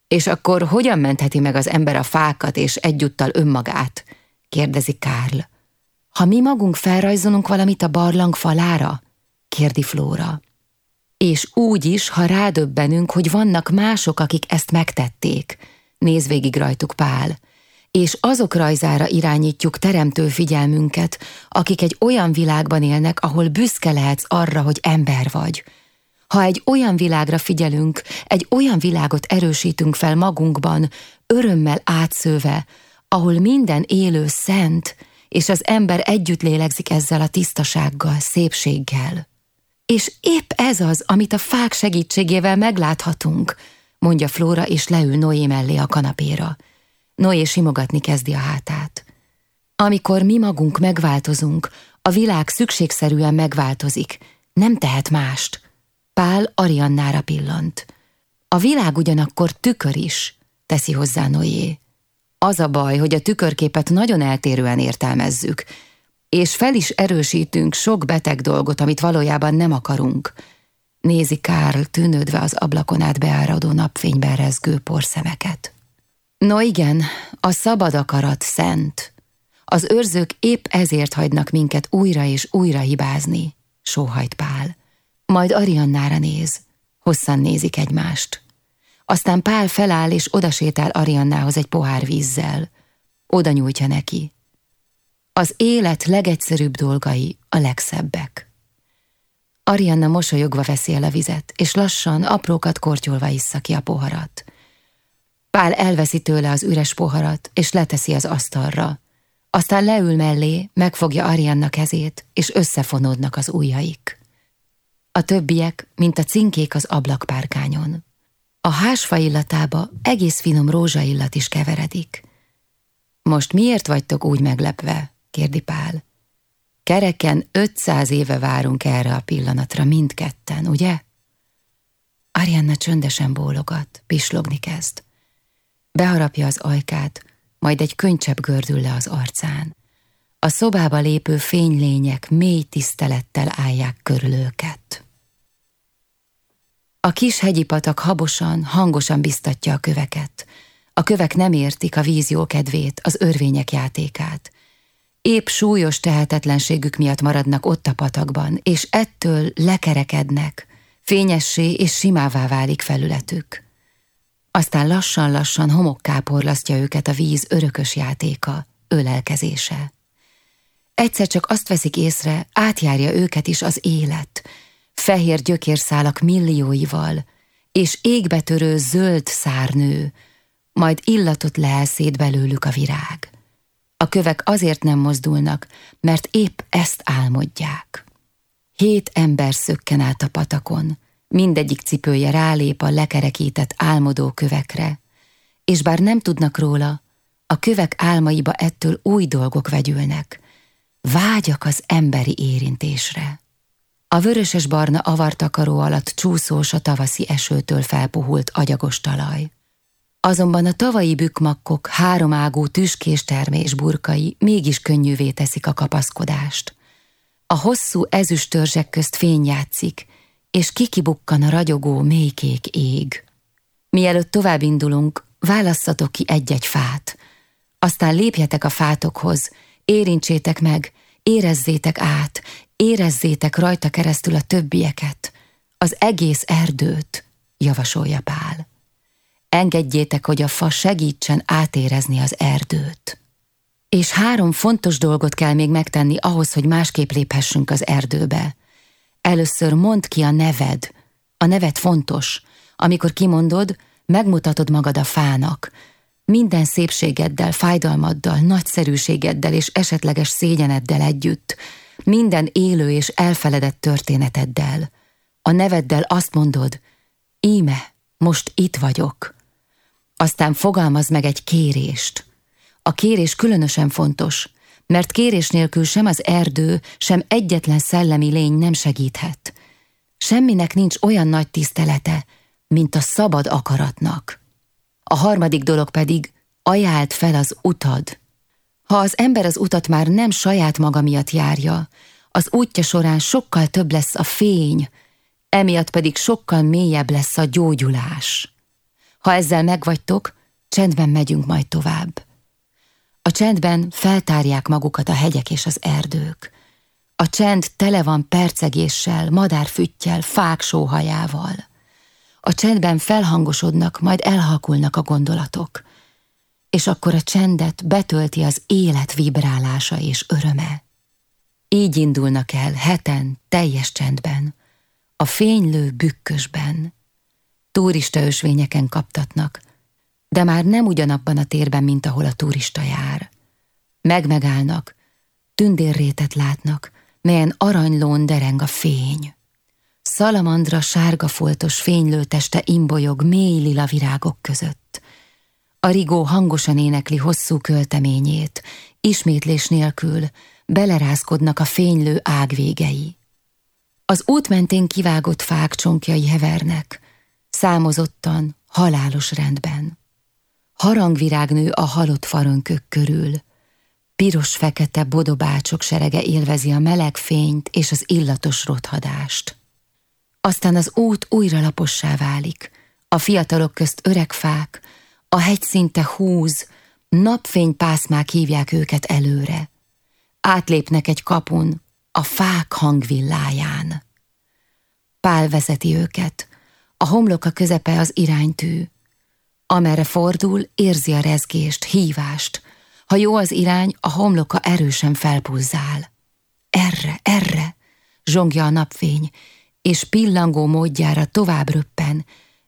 és akkor hogyan mentheti meg az ember a fákat és egyúttal önmagát? kérdezi Kárl. Ha mi magunk felrajzolunk valamit a barlang falára? kérdi Flóra. És úgy is, ha rádöbbenünk, hogy vannak mások, akik ezt megtették, néz végig rajtuk Pál, és azok rajzára irányítjuk teremtő figyelmünket, akik egy olyan világban élnek, ahol büszke lehetsz arra, hogy ember vagy, ha egy olyan világra figyelünk, egy olyan világot erősítünk fel magunkban, örömmel átszőve, ahol minden élő szent, és az ember együtt lélegzik ezzel a tisztasággal, szépséggel. És épp ez az, amit a fák segítségével megláthatunk, mondja Flóra, és leül Noé mellé a kanapéra. Noé simogatni kezdi a hátát. Amikor mi magunk megváltozunk, a világ szükségszerűen megváltozik, nem tehet mást. Pál Ariannára pillant. A világ ugyanakkor tükör is, teszi hozzá Noé. Az a baj, hogy a tükörképet nagyon eltérően értelmezzük, és fel is erősítünk sok beteg dolgot, amit valójában nem akarunk. Nézi Kárl tűnődve az ablakon át beáradó napfényben rezgő porszemeket. No igen, a szabad akarat szent. Az őrzők épp ezért hagynak minket újra és újra hibázni, sóhajt Pál. Majd Ariannára néz, hosszan nézik egymást. Aztán Pál feláll és odasétál Ariannához egy pohár vízzel. Oda nyújtja neki. Az élet legegyszerűbb dolgai a legszebbek. Arianna mosolyogva veszi el a vizet, és lassan, aprókat kortyolva issza ki a poharat. Pál elveszi tőle az üres poharat, és leteszi az asztalra. Aztán leül mellé, megfogja Arianna kezét, és összefonódnak az ujjaik. A többiek, mint a cinkék az ablakpárkányon. A hásfa illatába egész finom rózsaillat is keveredik. Most miért vagytok úgy meglepve? Kérdi Pál. Kereken 500 éve várunk erre a pillanatra mindketten, ugye? Arianna csöndesen bólogat, pislogni kezd. Beharapja az ajkát, majd egy könycsebb gördül le az arcán. A szobába lépő fénylények mély tisztelettel állják körül őket. A kis hegyi patak habosan, hangosan biztatja a köveket. A kövek nem értik a víz jó kedvét, az örvények játékát. Épp súlyos tehetetlenségük miatt maradnak ott a patakban, és ettől lekerekednek, fényessé és simává válik felületük. Aztán lassan-lassan homokká porlasztja őket a víz örökös játéka, ölelkezése. Egyszer csak azt veszik észre, átjárja őket is az élet, fehér gyökérszálak millióival, és égbetörő zöld szárnő, majd illatot leel szét belőlük a virág. A kövek azért nem mozdulnak, mert épp ezt álmodják. Hét ember szökken át a patakon, mindegyik cipője rálép a lekerekített álmodó kövekre, és bár nem tudnak róla, a kövek álmaiba ettől új dolgok vegyülnek, vágyak az emberi érintésre. A vöröses-barna avartakaró alatt csúszós a tavaszi esőtől felpuhult agyagos talaj. Azonban a tavalyi bükmakkok háromágú tüskés termés burkai mégis könnyűvé teszik a kapaszkodást. A hosszú ezüstörzsek közt fény játszik, és kikibukkan a ragyogó mélykék ég. Mielőtt tovább indulunk, válasszatok ki egy-egy fát. Aztán lépjetek a fátokhoz, érintsétek meg, érezzétek át, érezzétek rajta keresztül a többieket, az egész erdőt, javasolja Pál. Engedjétek, hogy a fa segítsen átérezni az erdőt. És három fontos dolgot kell még megtenni ahhoz, hogy másképp léphessünk az erdőbe. Először mondd ki a neved. A neved fontos. Amikor kimondod, megmutatod magad a fának. Minden szépségeddel, fájdalmaddal, nagyszerűségeddel és esetleges szégyeneddel együtt. Minden élő és elfeledett történeteddel. A neveddel azt mondod, íme, most itt vagyok. Aztán fogalmaz meg egy kérést. A kérés különösen fontos, mert kérés nélkül sem az erdő, sem egyetlen szellemi lény nem segíthet. Semminek nincs olyan nagy tisztelete, mint a szabad akaratnak. A harmadik dolog pedig ajánlt fel az utad. Ha az ember az utat már nem saját maga miatt járja, az útja során sokkal több lesz a fény, emiatt pedig sokkal mélyebb lesz a gyógyulás. Ha ezzel megvagytok, csendben megyünk majd tovább. A csendben feltárják magukat a hegyek és az erdők. A csend tele van percegéssel, madárfüttyel, fák sóhajával. A csendben felhangosodnak, majd elhalkulnak a gondolatok. És akkor a csendet betölti az élet vibrálása és öröme. Így indulnak el heten, teljes csendben, a fénylő bükkösben. Turista ösvényeken kaptatnak, de már nem ugyanabban a térben, mint ahol a turista jár. Megmegállnak, tündérrétet látnak, melyen aranylón dereng a fény. Szalamandra sárga foltos fénylő teste imbolyog mély lila virágok között. A rigó hangosan énekli hosszú költeményét, ismétlés nélkül belerázkodnak a fénylő ágvégei. Az út mentén kivágott fák csonkjai hevernek, számozottan, halálos rendben. Harangvirágnő a halott farönkök körül, piros-fekete bodobácsok serege élvezi a meleg fényt és az illatos rothadást. Aztán az út újra lapossá válik, a fiatalok közt öreg fák, a hegy szinte húz, napfénypászmák hívják őket előre. Átlépnek egy kapun, a fák hangvilláján. Pál vezeti őket, a homloka közepe az iránytű. Amerre fordul, érzi a rezgést, hívást. Ha jó az irány, a homloka erősen felpuzzál. Erre, erre, zsongja a napfény, és pillangó módjára tovább röppen,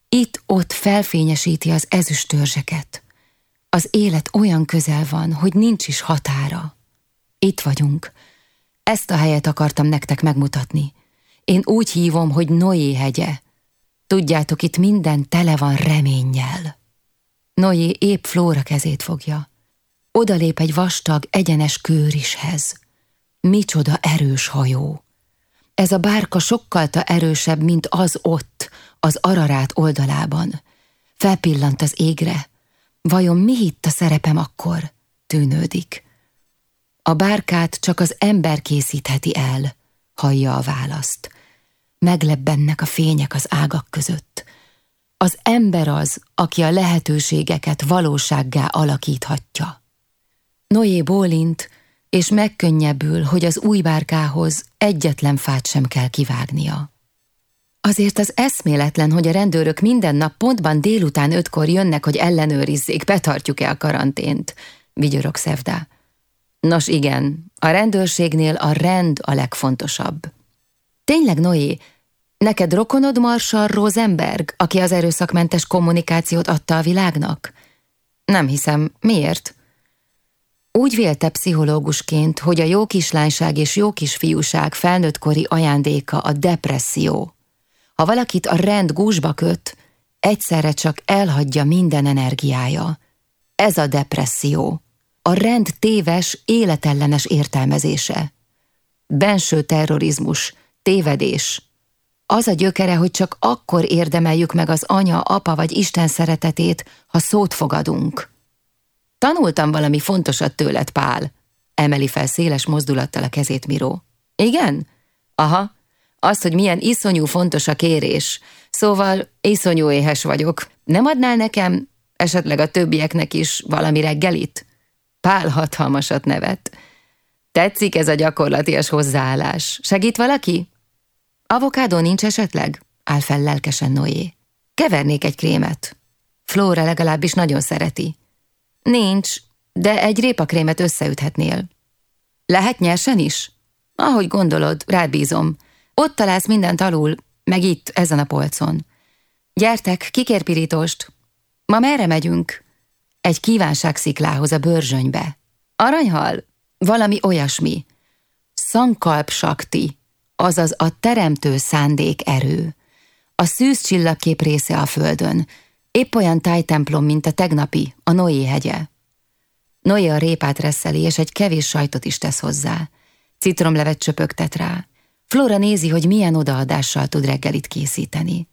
itt-ott felfényesíti az ezüstörzseket. Az élet olyan közel van, hogy nincs is határa. Itt vagyunk. Ezt a helyet akartam nektek megmutatni. Én úgy hívom, hogy Noé hegye. Tudjátok, itt minden tele van reménnyel. Noé épp Flóra kezét fogja. Odalép egy vastag, egyenes kőrishez. Micsoda erős hajó. Ez a bárka sokkal erősebb, mint az ott, az ararát oldalában. Felpillant az égre. Vajon mi hitt a szerepem akkor? Tűnődik. A bárkát csak az ember készítheti el, hallja a választ. Meglebbennek a fények az ágak között. Az ember az, aki a lehetőségeket valósággá alakíthatja. Noé bólint, és megkönnyebbül, hogy az új bárkához egyetlen fát sem kell kivágnia. Azért az eszméletlen, hogy a rendőrök minden nap pontban délután ötkor jönnek, hogy ellenőrizzék, betartjuk-e a karantént, vigyorog Szevdá. Nos igen, a rendőrségnél a rend a legfontosabb. Tényleg, Noé, neked rokonod Marshall Rosenberg, aki az erőszakmentes kommunikációt adta a világnak? Nem hiszem. Miért? Úgy vélte pszichológusként, hogy a jó kislányság és jó kisfiúság felnőttkori ajándéka a depresszió. Ha valakit a rend gúzsba köt, egyszerre csak elhagyja minden energiája. Ez a depresszió. A rend téves, életellenes értelmezése. Benső terrorizmus, tévedés. Az a gyökere, hogy csak akkor érdemeljük meg az anya, apa vagy Isten szeretetét, ha szót fogadunk. Tanultam valami fontosat tőled, Pál, emeli fel széles mozdulattal a kezét Miró. Igen? Aha, azt, hogy milyen iszonyú fontos a kérés. Szóval iszonyú éhes vagyok. Nem adnál nekem, esetleg a többieknek is valami reggelit? Pál hatalmasat nevet. Tetszik ez a gyakorlatias hozzáállás. Segít valaki? Avokádó nincs esetleg? Áll fel lelkesen Noé. Kevernék egy krémet. Flóra legalábbis nagyon szereti. Nincs, de egy répakrémet összeüthetnél. Lehet nyersen is? Ahogy gondolod, rád bízom. Ott találsz mindent alul, meg itt, ezen a polcon. Gyertek, kikérpirítóst. Ma merre megyünk? Egy kívánságsziklához a bőrzsönybe. Aranyhal? Valami olyasmi. Szankalp sakti, azaz a teremtő szándék erő. A szűz csillagkép része a földön, épp olyan tájtemplom, mint a tegnapi, a Noé hegye. Noé a répát reszeli, és egy kevés sajtot is tesz hozzá. Citromlevet csöpögtet rá. Flora nézi, hogy milyen odaadással tud reggelit készíteni.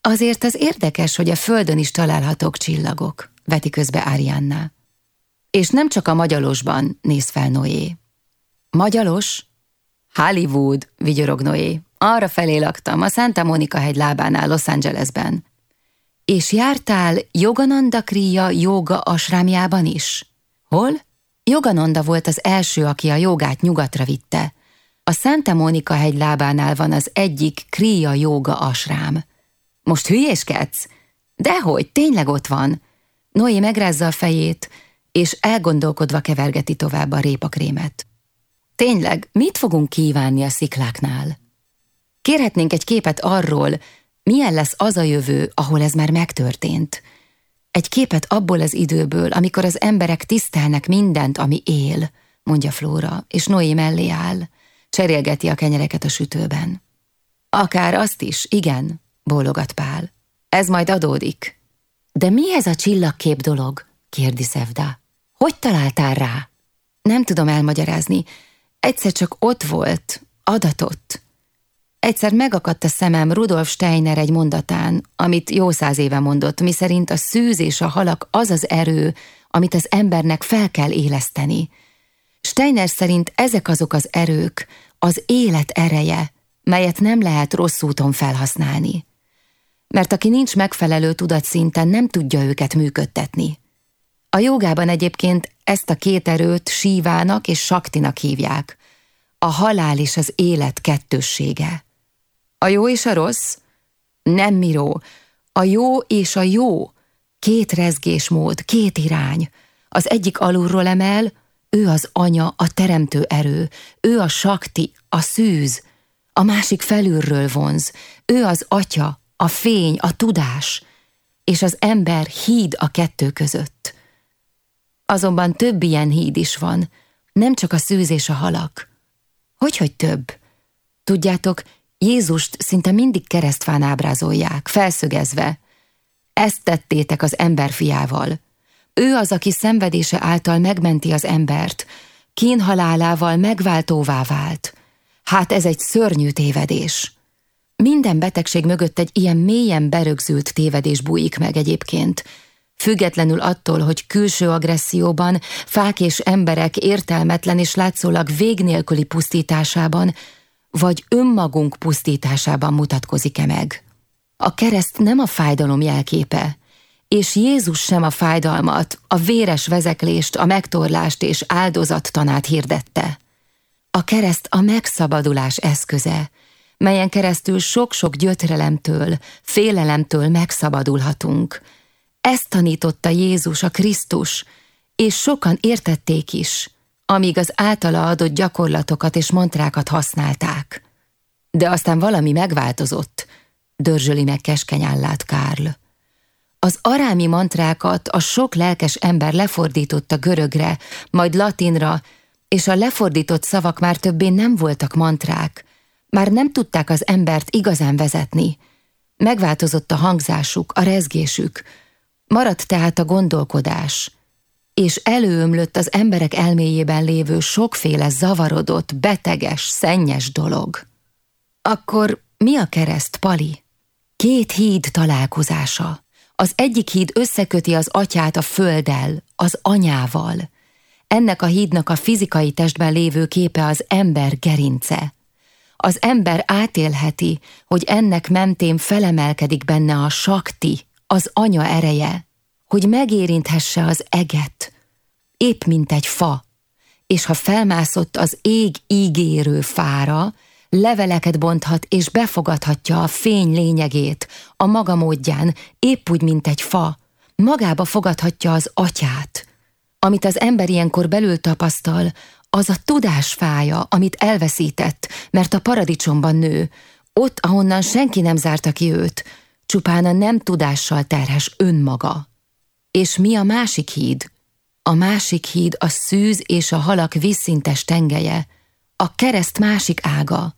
Azért az érdekes, hogy a földön is találhatók csillagok, veti közbe Arianna. És nem csak a magyalosban néz fel Noé. Magyaros? Hollywood, vigyorog Noé. Arra felé laktam, a Santa Monica hegy lábánál Los Angelesben. És jártál Jogananda Kriya joga asrámjában is? Hol? Jogananda volt az első, aki a jogát nyugatra vitte. A Santa Monica hegy lábánál van az egyik Kriya joga asrám. Most hülyéskedsz? Dehogy, tényleg ott van. Noé megrázza a fejét, és elgondolkodva kevergeti tovább a répakrémet. Tényleg, mit fogunk kívánni a szikláknál? Kérhetnénk egy képet arról, milyen lesz az a jövő, ahol ez már megtörtént. Egy képet abból az időből, amikor az emberek tisztelnek mindent, ami él, mondja Flóra, és Noé mellé áll, cserélgeti a kenyereket a sütőben. Akár azt is, igen, bólogat Pál. Ez majd adódik. De mi ez a csillagkép dolog? kérdi Szevda. Hogy találtál rá? Nem tudom elmagyarázni. Egyszer csak ott volt, adatott. Egyszer megakadt a szemem Rudolf Steiner egy mondatán, amit jó száz éve mondott, miszerint a szűz és a halak az az erő, amit az embernek fel kell éleszteni. Steiner szerint ezek azok az erők, az élet ereje, melyet nem lehet rossz úton felhasználni. Mert aki nincs megfelelő tudatszinten, nem tudja őket működtetni. A jogában egyébként ezt a két erőt sívának és saktinak hívják. A halál és az élet kettőssége. A jó és a rossz? Nem miró. A jó és a jó. Két rezgésmód, két irány. Az egyik alulról emel, ő az anya, a teremtő erő, ő a sakti, a szűz, a másik felülről vonz, ő az atya, a fény, a tudás, és az ember híd a kettő között. Azonban több ilyen híd is van, nem csak a szűz és a halak. Hogy, hogy több? Tudjátok, Jézust szinte mindig keresztfán ábrázolják, felszögezve. Ezt tettétek az emberfiával. Ő az, aki szenvedése által megmenti az embert, kínhalálával megváltóvá vált. Hát ez egy szörnyű tévedés. Minden betegség mögött egy ilyen mélyen berögzült tévedés bújik meg egyébként, függetlenül attól, hogy külső agresszióban, fák és emberek értelmetlen és látszólag vég nélküli pusztításában, vagy önmagunk pusztításában mutatkozik-e meg. A kereszt nem a fájdalom jelképe, és Jézus sem a fájdalmat, a véres vezeklést, a megtorlást és áldozattanát hirdette. A kereszt a megszabadulás eszköze, melyen keresztül sok-sok gyötrelemtől, félelemtől megszabadulhatunk. Ezt tanította Jézus a Krisztus, és sokan értették is, amíg az általa adott gyakorlatokat és montrákat használták. De aztán valami megváltozott, dörzsöli meg keskeny állát Kárl. Az arámi mantrákat a sok lelkes ember lefordította görögre, majd latinra, és a lefordított szavak már többé nem voltak mantrák, már nem tudták az embert igazán vezetni. Megváltozott a hangzásuk, a rezgésük, maradt tehát a gondolkodás, és előömlött az emberek elméjében lévő sokféle zavarodott, beteges, szennyes dolog. Akkor mi a kereszt, Pali? Két híd találkozása. Az egyik híd összeköti az atyát a földdel, az anyával. Ennek a hídnak a fizikai testben lévő képe az ember gerince. Az ember átélheti, hogy ennek mentén felemelkedik benne a sakti, az anya ereje, hogy megérinthesse az eget, épp mint egy fa, és ha felmászott az ég ígérő fára, leveleket bonthat és befogadhatja a fény lényegét, a maga módján, épp úgy, mint egy fa, magába fogadhatja az atyát. Amit az ember ilyenkor belül tapasztal, az a tudás fája, amit elveszített, mert a paradicsomban nő, ott, ahonnan senki nem zárta ki őt, csupán a nem tudással terhes önmaga. És mi a másik híd? A másik híd a szűz és a halak vízszintes tengelye, a kereszt másik ága.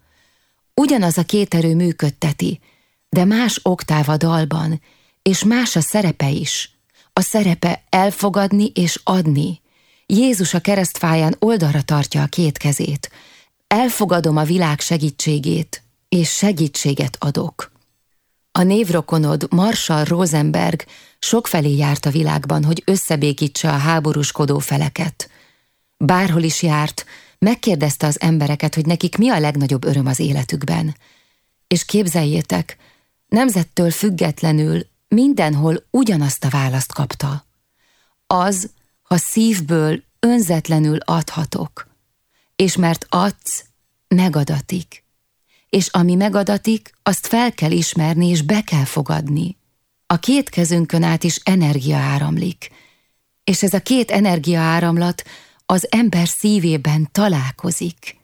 Ugyanaz a két erő működteti, de más oktáv a dalban, és más a szerepe is. A szerepe elfogadni és adni. Jézus a keresztfáján oldalra tartja a két kezét. Elfogadom a világ segítségét, és segítséget adok. A névrokonod Marshall Rosenberg sokfelé járt a világban, hogy összebékítse a háborúskodó feleket. Bárhol is járt, megkérdezte az embereket, hogy nekik mi a legnagyobb öröm az életükben. És képzeljétek, nemzettől függetlenül mindenhol ugyanazt a választ kapta. Az, ha szívből önzetlenül adhatok, és mert adsz, megadatik és ami megadatik, azt fel kell ismerni és be kell fogadni. A két kezünkön át is energia áramlik, és ez a két energia áramlat az ember szívében találkozik.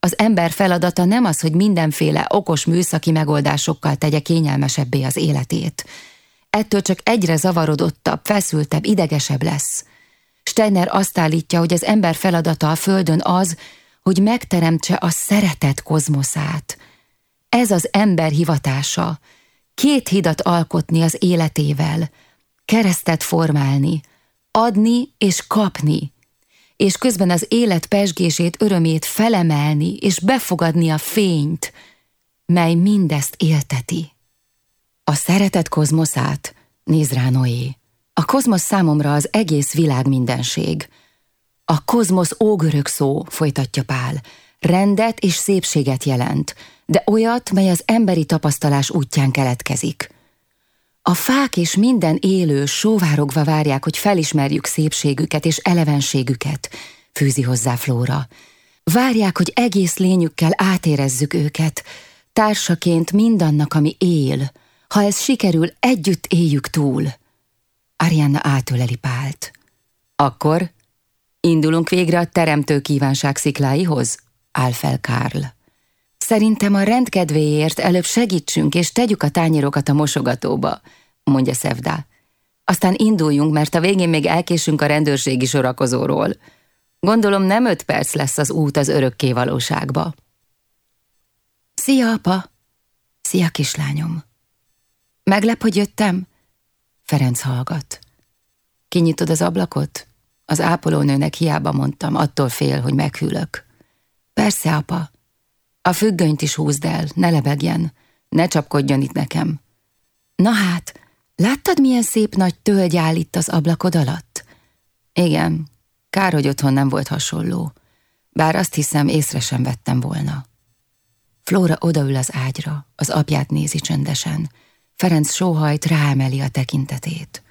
Az ember feladata nem az, hogy mindenféle okos műszaki megoldásokkal tegye kényelmesebbé az életét. Ettől csak egyre zavarodottabb, feszültebb, idegesebb lesz. Steiner azt állítja, hogy az ember feladata a Földön az, hogy megteremtse a szeretet kozmoszát, ez az ember hivatása, két hidat alkotni az életével, keresztet formálni, adni és kapni, és közben az élet pesgését, örömét felemelni és befogadni a fényt, mely mindezt élteti. A szeretet kozmoszát, néz rá Noé. A kozmosz számomra az egész világ mindenség. A kozmosz ógörög szó, folytatja Pál, rendet és szépséget jelent, de olyat, mely az emberi tapasztalás útján keletkezik. A fák és minden élő sóvárogva várják, hogy felismerjük szépségüket és elevenségüket, fűzi hozzá Flóra. Várják, hogy egész lényükkel átérezzük őket, társaként mindannak, ami él. Ha ez sikerül, együtt éljük túl. Arianna átöleli Pált. Akkor indulunk végre a teremtő kívánság szikláihoz? Áll fel Karl. Szerintem a rendkedvéért előbb segítsünk, és tegyük a tányérokat a mosogatóba, mondja Szevda. Aztán induljunk, mert a végén még elkésünk a rendőrségi sorakozóról. Gondolom nem öt perc lesz az út az örökké valóságba. Szia, apa! Szia, kislányom! Meglep, hogy jöttem? Ferenc hallgat. Kinyitod az ablakot? Az ápolónőnek hiába mondtam, attól fél, hogy meghűlök. Persze, apa. A függönyt is húzd el, ne lebegjen, ne csapkodjon itt nekem. Na hát, láttad, milyen szép nagy tölgy áll itt az ablakod alatt? Igen, kár, hogy otthon nem volt hasonló, bár azt hiszem, észre sem vettem volna. Flóra odaül az ágyra, az apját nézi csöndesen. Ferenc sóhajt ráemeli a tekintetét.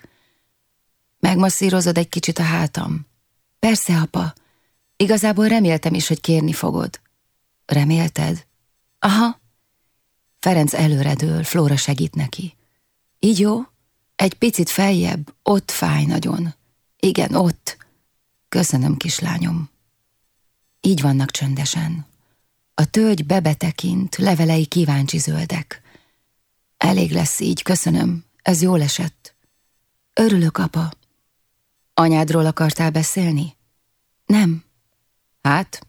Megmasszírozod egy kicsit a hátam? Persze, apa. Igazából reméltem is, hogy kérni fogod. Remélted? Aha. Ferenc előredől, Flóra segít neki. Így jó? Egy picit feljebb, ott fáj nagyon. Igen, ott. Köszönöm, kislányom. Így vannak csöndesen. A tölgy bebetekint, levelei kíváncsi zöldek. Elég lesz így, köszönöm, ez jól esett. Örülök, apa. Anyádról akartál beszélni? Nem. Hát,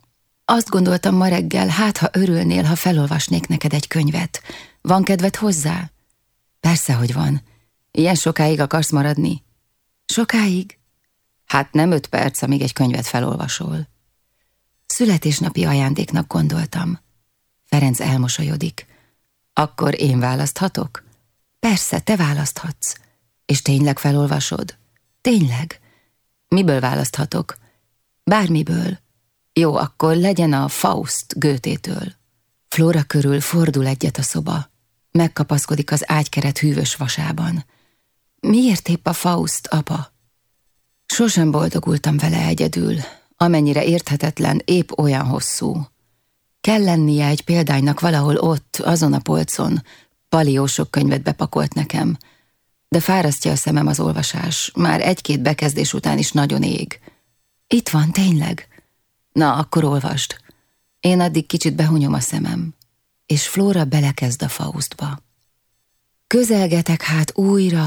azt gondoltam ma reggel, hát ha örülnél, ha felolvasnék neked egy könyvet. Van kedved hozzá? Persze, hogy van. Ilyen sokáig akarsz maradni? Sokáig? Hát nem öt perc, amíg egy könyvet felolvasol. Születésnapi ajándéknak gondoltam. Ferenc elmosolyodik. Akkor én választhatok? Persze, te választhatsz. És tényleg felolvasod? Tényleg? Miből választhatok? Bármiből. Jó, akkor legyen a Faust Gőtétől. Flóra körül fordul egyet a szoba. Megkapaszkodik az ágykeret hűvös vasában. Miért épp a Faust, apa? Sosem boldogultam vele egyedül, amennyire érthetetlen, épp olyan hosszú. Kell lennie egy példánynak valahol ott, azon a polcon, Palió könyvet bepakolt nekem, de fárasztja a szemem az olvasás, már egy-két bekezdés után is nagyon ég. Itt van, tényleg? Na, akkor olvasd. Én addig kicsit behunyom a szemem, és Flóra belekezd a Faustba. Közelgetek hát újra,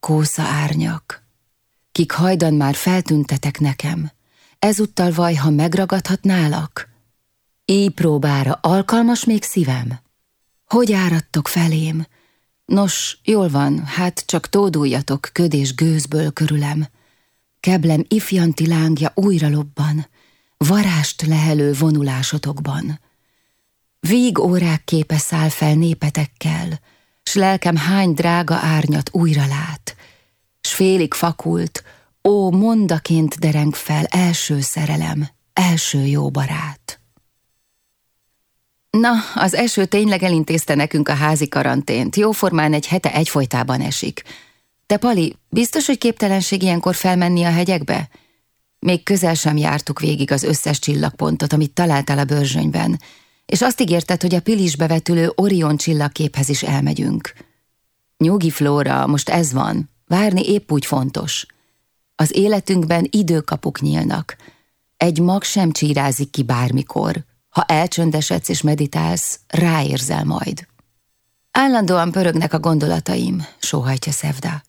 kósza árnyak, kik hajdan már feltüntetek nekem, ezúttal vaj, ha megragadhatnálak? Éj próbára alkalmas még szívem? Hogy áradtok felém? Nos, jól van, hát csak tóduljatok köd és gőzből körülem. Keblem ifjanti lángja újra lobban, varást lehelő vonulásotokban. Víg órák képe száll fel népetekkel, s lelkem hány drága árnyat újra lát, s félig fakult, Ó, mondaként dereng fel első szerelem, első jó barát. Na, az eső tényleg elintézte nekünk a házi karantént. Jóformán egy hete egyfolytában esik. Te, Pali, biztos, hogy képtelenség ilyenkor felmenni a hegyekbe? Még közel sem jártuk végig az összes csillagpontot, amit találtál a bőrzsönyben, és azt ígérted, hogy a Pilisbe vetülő Orion csillagképhez is elmegyünk. Nyugi Flóra, most ez van. Várni épp úgy fontos. Az életünkben időkapuk nyílnak. Egy mag sem csírázik ki bármikor. Ha elcsöndesedsz és meditálsz, ráérzel majd. Állandóan pörögnek a gondolataim, sóhajtja Szevda.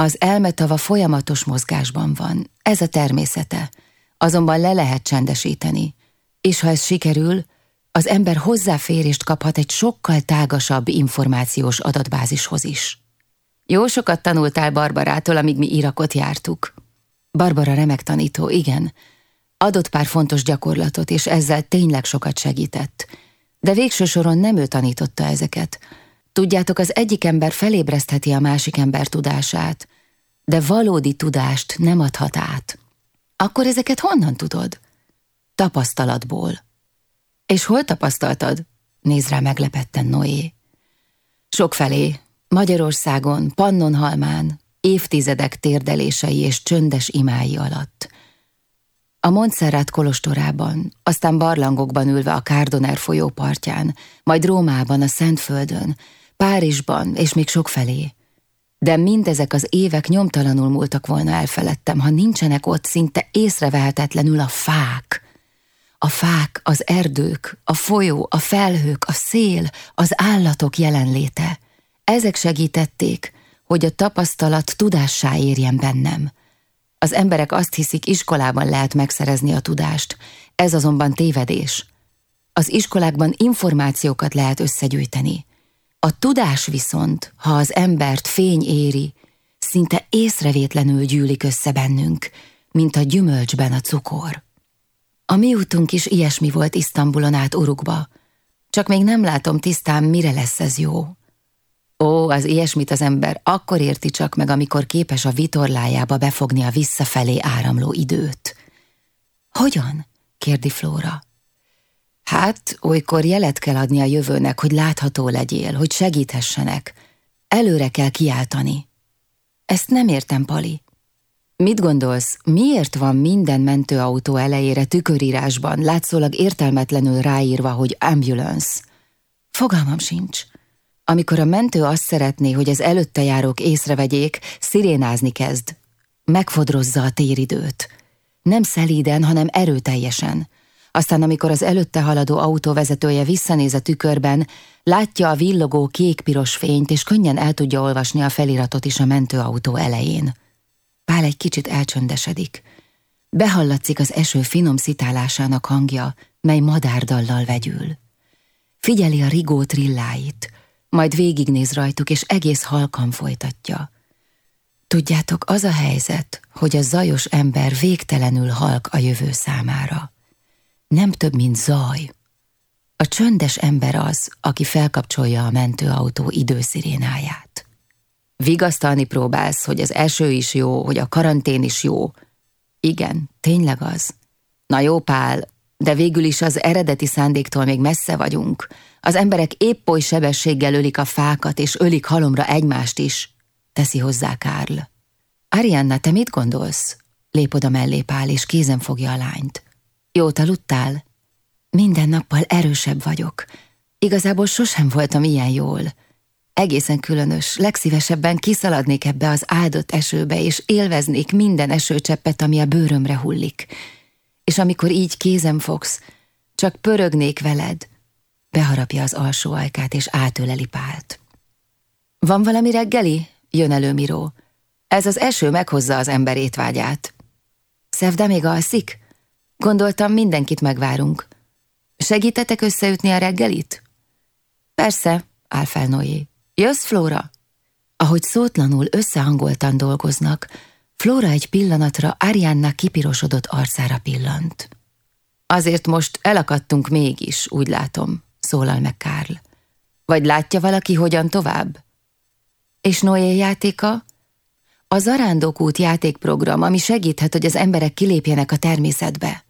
Az elmetava folyamatos mozgásban van, ez a természete, azonban le lehet csendesíteni, és ha ez sikerül, az ember hozzáférést kaphat egy sokkal tágasabb információs adatbázishoz is. Jó sokat tanultál Barbarától, amíg mi Irakot jártuk. Barbara remek tanító, igen. Adott pár fontos gyakorlatot, és ezzel tényleg sokat segített. De végső soron nem ő tanította ezeket. Tudjátok, az egyik ember felébresztheti a másik ember tudását, de valódi tudást nem adhat át. Akkor ezeket honnan tudod? Tapasztalatból. És hol tapasztaltad? Néz rá meglepetten Noé. Sokfelé, Magyarországon, Pannonhalmán, évtizedek térdelései és csöndes imái alatt. A Montserrat kolostorában, aztán barlangokban ülve a Kárdoner folyó partján, majd Rómában, a Szentföldön, Párizsban és még sokfelé. De mindezek az évek nyomtalanul múltak volna elfeledtem, ha nincsenek ott szinte észrevehetetlenül a fák. A fák, az erdők, a folyó, a felhők, a szél, az állatok jelenléte. Ezek segítették, hogy a tapasztalat tudássá érjen bennem. Az emberek azt hiszik, iskolában lehet megszerezni a tudást, ez azonban tévedés. Az iskolákban információkat lehet összegyűjteni. A tudás viszont, ha az embert fény éri, szinte észrevétlenül gyűlik össze bennünk, mint a gyümölcsben a cukor. A mi útunk is ilyesmi volt Isztambulon át Urukba, csak még nem látom tisztán, mire lesz ez jó. Ó, az ilyesmit az ember akkor érti csak meg, amikor képes a vitorlájába befogni a visszafelé áramló időt. Hogyan? kérdi Flóra. Hát, olykor jelet kell adni a jövőnek, hogy látható legyél, hogy segíthessenek. Előre kell kiáltani. Ezt nem értem, Pali. Mit gondolsz, miért van minden mentőautó elejére tükörírásban, látszólag értelmetlenül ráírva, hogy ambulance? Fogalmam sincs. Amikor a mentő azt szeretné, hogy az előtte járók észrevegyék, szirénázni kezd. Megfodrozza a téridőt. Nem szelíden, hanem erőteljesen. Aztán, amikor az előtte haladó autóvezetője visszanéz a tükörben, látja a villogó kék-piros fényt, és könnyen el tudja olvasni a feliratot is a mentőautó elején. Pál egy kicsit elcsöndesedik. Behallatszik az eső finom szitálásának hangja, mely madárdallal vegyül. Figyeli a rigó trilláit, majd végignéz rajtuk, és egész halkan folytatja. Tudjátok, az a helyzet, hogy a zajos ember végtelenül halk a jövő számára. Nem több, mint zaj. A csöndes ember az, aki felkapcsolja a mentőautó időszirénáját. Vigasztalni próbálsz, hogy az eső is jó, hogy a karantén is jó. Igen, tényleg az. Na jó, Pál, de végül is az eredeti szándéktól még messze vagyunk. Az emberek épp oly sebességgel ölik a fákat, és ölik halomra egymást is, teszi hozzá Kárl. Arianna, te mit gondolsz? Lép oda mellé Pál, és kézen fogja a lányt. Jót aludtál? Minden nappal erősebb vagyok. Igazából sosem voltam ilyen jól. Egészen különös, legszívesebben kiszaladnék ebbe az áldott esőbe, és élveznék minden esőcseppet, ami a bőrömre hullik. És amikor így kézem fogsz, csak pörögnék veled. Beharapja az alsó ajkát, és átöleli Pált. Van valami reggeli? Jön elő Miró. Ez az eső meghozza az ember étvágyát. Szevde még alszik? Gondoltam, mindenkit megvárunk. Segítetek összeütni a reggelit? Persze, áll fel Noé. Jössz, Flóra? Ahogy szótlanul összehangoltan dolgoznak, Flóra egy pillanatra Ariánnak kipirosodott arcára pillant. Azért most elakadtunk mégis, úgy látom, szólal meg Kárl. Vagy látja valaki, hogyan tovább? És Noé játéka? A Zarándokút játékprogram, ami segíthet, hogy az emberek kilépjenek a természetbe.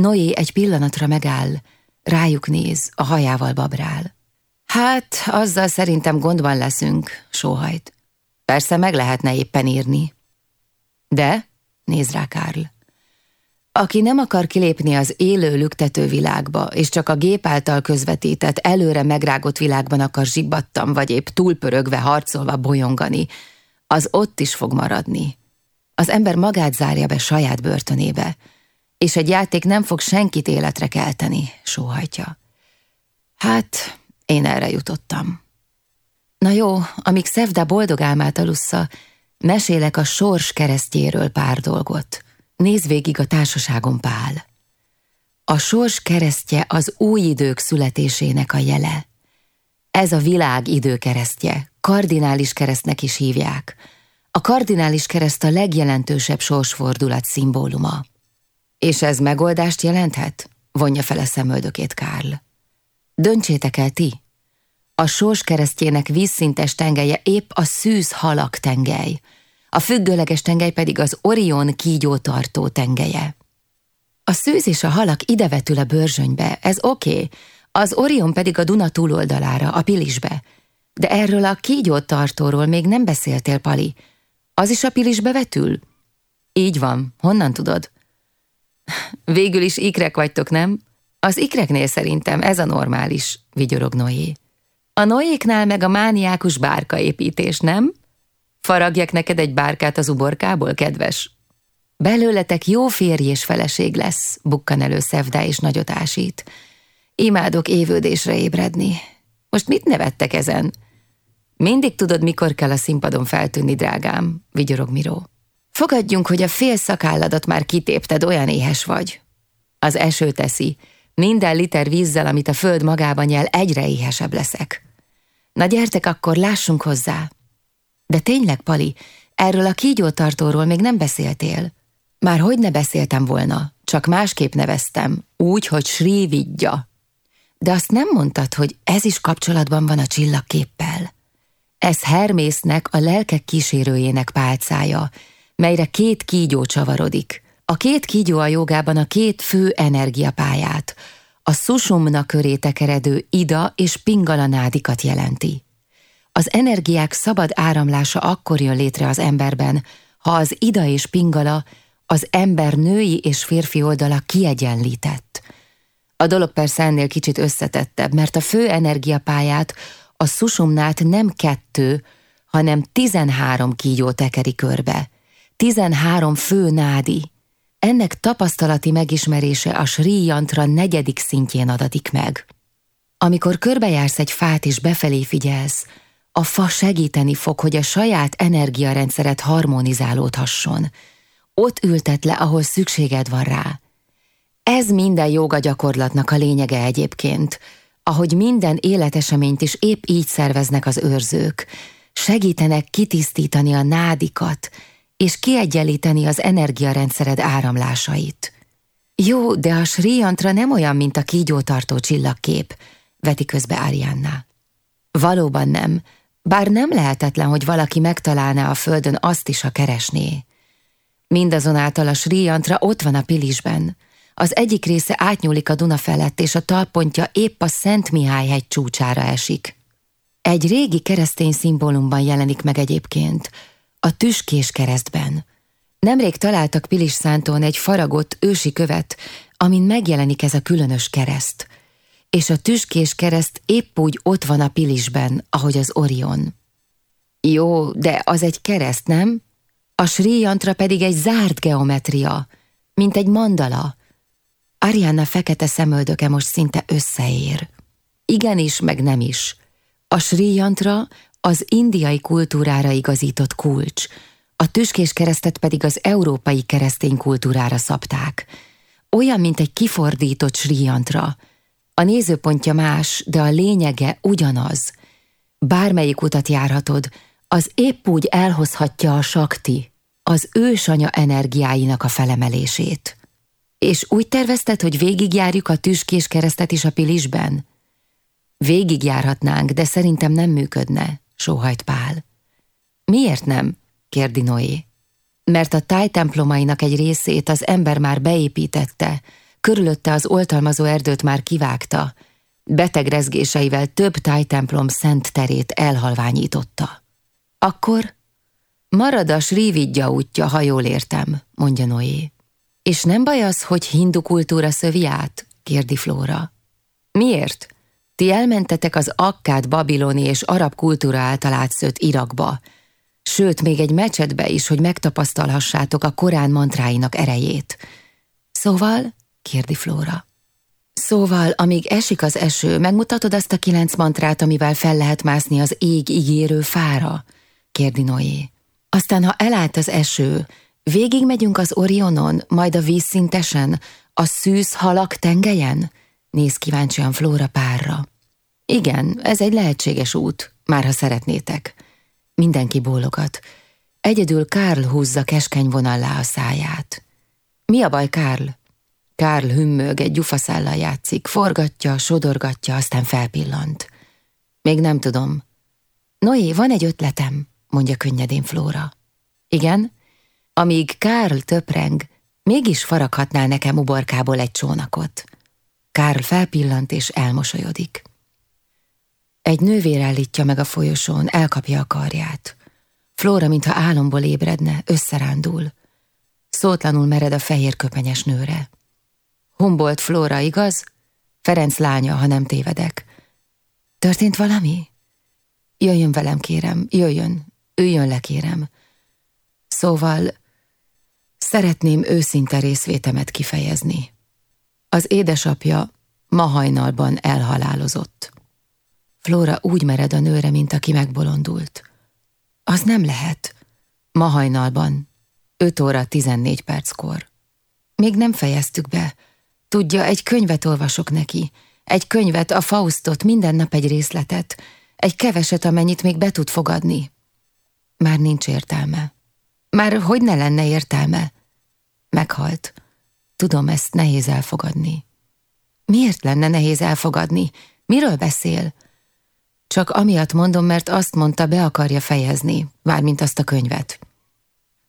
Noé egy pillanatra megáll, rájuk néz, a hajával babrál. Hát, azzal szerintem gondban leszünk, sóhajt. Persze meg lehetne éppen írni. De, néz rá Kárl. Aki nem akar kilépni az élő lüktető világba, és csak a gép által közvetített, előre megrágott világban akar zsibbattam, vagy épp túlpörögve, harcolva bolyongani, az ott is fog maradni. Az ember magát zárja be saját börtönébe, és egy játék nem fog senkit életre kelteni, sóhajtja. Hát, én erre jutottam. Na jó, amíg Szevda boldog álmát alussza, mesélek a sors keresztjéről pár dolgot. Nézd végig a társaságon Pál. A sors keresztje az új idők születésének a jele. Ez a világ időkeresztje, kardinális keresztnek is hívják. A kardinális kereszt a legjelentősebb sorsfordulat szimbóluma. És ez megoldást jelenthet? Vonja fel a szemöldökét Kárl. Döntsétek el ti. A sors keresztjének vízszintes tengelye épp a szűz halak tengely, a függőleges tengely pedig az Orion kígyótartó tengelye. A szűz és a halak idevetül a bőrzsönybe, ez oké, okay. az Orion pedig a Duna túloldalára, a Pilisbe. De erről a kígyótartóról még nem beszéltél, Pali. Az is a Pilisbe vetül? Így van, honnan tudod? Végül is ikrek vagytok, nem? Az ikreknél szerintem ez a normális, vigyorog Noé. A Noéknál meg a mániákus bárkaépítés, nem? Faragjak neked egy bárkát az uborkából, kedves? Belőletek jó férj és feleség lesz, bukkan elő Szevdá és nagyot ásít. Imádok évődésre ébredni. Most mit nevettek ezen? Mindig tudod, mikor kell a színpadon feltűnni, drágám, vigyorog Miró. Fogadjunk, hogy a fél szakálladat már kitépted, olyan éhes vagy. Az eső teszi. Minden liter vízzel, amit a föld magában nyel, egyre éhesebb leszek. Na gyertek, akkor lássunk hozzá. De tényleg, Pali, erről a kígyótartóról még nem beszéltél. Már hogy ne beszéltem volna, csak másképp neveztem, úgy, hogy Sri Vidya. De azt nem mondtad, hogy ez is kapcsolatban van a csillagképpel. Ez Hermésznek, a lelkek kísérőjének pálcája, melyre két kígyó csavarodik. A két kígyó a jogában a két fő energiapályát, a Susumna köré tekeredő Ida és Pingala nádikat jelenti. Az energiák szabad áramlása akkor jön létre az emberben, ha az Ida és Pingala az ember női és férfi oldala kiegyenlített. A dolog persze ennél kicsit összetettebb, mert a fő energiapályát, a Susumnát nem kettő, hanem tizenhárom kígyó tekeri körbe – 13 fő nádi. Ennek tapasztalati megismerése a Sri Yantra negyedik szintjén adatik meg. Amikor körbejársz egy fát és befelé figyelsz, a fa segíteni fog, hogy a saját energiarendszeret harmonizálódhasson. Ott ültet le, ahol szükséged van rá. Ez minden joga gyakorlatnak a lényege egyébként, ahogy minden életeseményt is épp így szerveznek az őrzők. Segítenek kitisztítani a nádikat, és kiegyenlíteni az energiarendszered áramlásait. Jó, de a Sri Yantra nem olyan, mint a kígyótartó csillagkép, veti közbe Arianna. Valóban nem, bár nem lehetetlen, hogy valaki megtalálná a földön azt is, ha keresné. Mindazonáltal a Sri Yantra ott van a Pilisben. Az egyik része átnyúlik a Duna felett, és a talpontja épp a Szent Mihály hegy csúcsára esik. Egy régi keresztény szimbólumban jelenik meg egyébként – a tüskés keresztben. Nemrég találtak Pilis szántón egy faragott ősi követ, amin megjelenik ez a különös kereszt. És a tüskés kereszt épp úgy ott van a Pilisben, ahogy az Orion. Jó, de az egy kereszt, nem? A Sri pedig egy zárt geometria, mint egy mandala. Arianna fekete szemöldöke most szinte összeér. Igenis, meg nem is. A Sri az indiai kultúrára igazított kulcs, a tüskés keresztet pedig az európai keresztény kultúrára szabták. Olyan, mint egy kifordított sriantra. A nézőpontja más, de a lényege ugyanaz. Bármelyik utat járhatod, az épp úgy elhozhatja a sakti, az ősanya energiáinak a felemelését. És úgy tervezted, hogy végigjárjuk a tüskés keresztet is a pilisben? Végigjárhatnánk, de szerintem nem működne sóhajt Pál. Miért nem? kérdi Noé. Mert a táj templomainak egy részét az ember már beépítette, körülötte az oltalmazó erdőt már kivágta, beteg rezgéseivel több tájtemplom szent terét elhalványította. Akkor marad a Srividja útja, ha jól értem, mondja Noé. És nem baj az, hogy hindu kultúra szövi át? kérdi Flóra. Miért? Ti elmentetek az akkád babiloni és arab kultúra által átszőtt Irakba, sőt, még egy mecsetbe is, hogy megtapasztalhassátok a korán mantráinak erejét. Szóval, kérdi Flóra. Szóval, amíg esik az eső, megmutatod azt a kilenc mantrát, amivel fel lehet mászni az ég ígérő fára? kérdi Noé. Aztán, ha elállt az eső, végig megyünk az Orionon, majd a vízszintesen, a szűz halak tengelyen? Néz kíváncsian Flóra párra. Igen, ez egy lehetséges út, már ha szeretnétek. Mindenki bólogat. Egyedül Karl húzza keskeny vonallá a száját. Mi a baj, Karl? Karl hümmög, egy gyufaszállal játszik, forgatja, sodorgatja, aztán felpillant. Még nem tudom. Noé, van egy ötletem, mondja könnyedén Flóra. Igen? Amíg Karl töpreng, mégis faraghatnál nekem uborkából egy csónakot. Karl felpillant és elmosolyodik. Egy nővér állítja meg a folyosón, elkapja a karját. Flóra, mintha álomból ébredne, összerándul. Szótlanul mered a fehér köpenyes nőre. Humboldt Flóra, igaz? Ferenc lánya, ha nem tévedek. Történt valami? Jöjjön velem, kérem, jöjjön, üljön le, kérem. Szóval szeretném őszinte részvétemet kifejezni. Az édesapja ma hajnalban elhalálozott. Flóra úgy mered a nőre, mint aki megbolondult. Az nem lehet. Ma hajnalban, 5 óra 14 perckor. Még nem fejeztük be. Tudja, egy könyvet olvasok neki. Egy könyvet, a Faustot, minden nap egy részletet. Egy keveset, amennyit még be tud fogadni. Már nincs értelme. Már hogy ne lenne értelme? Meghalt. Tudom, ezt nehéz elfogadni. Miért lenne nehéz elfogadni? Miről beszél? Csak amiatt mondom, mert azt mondta, be akarja fejezni, mármint azt a könyvet.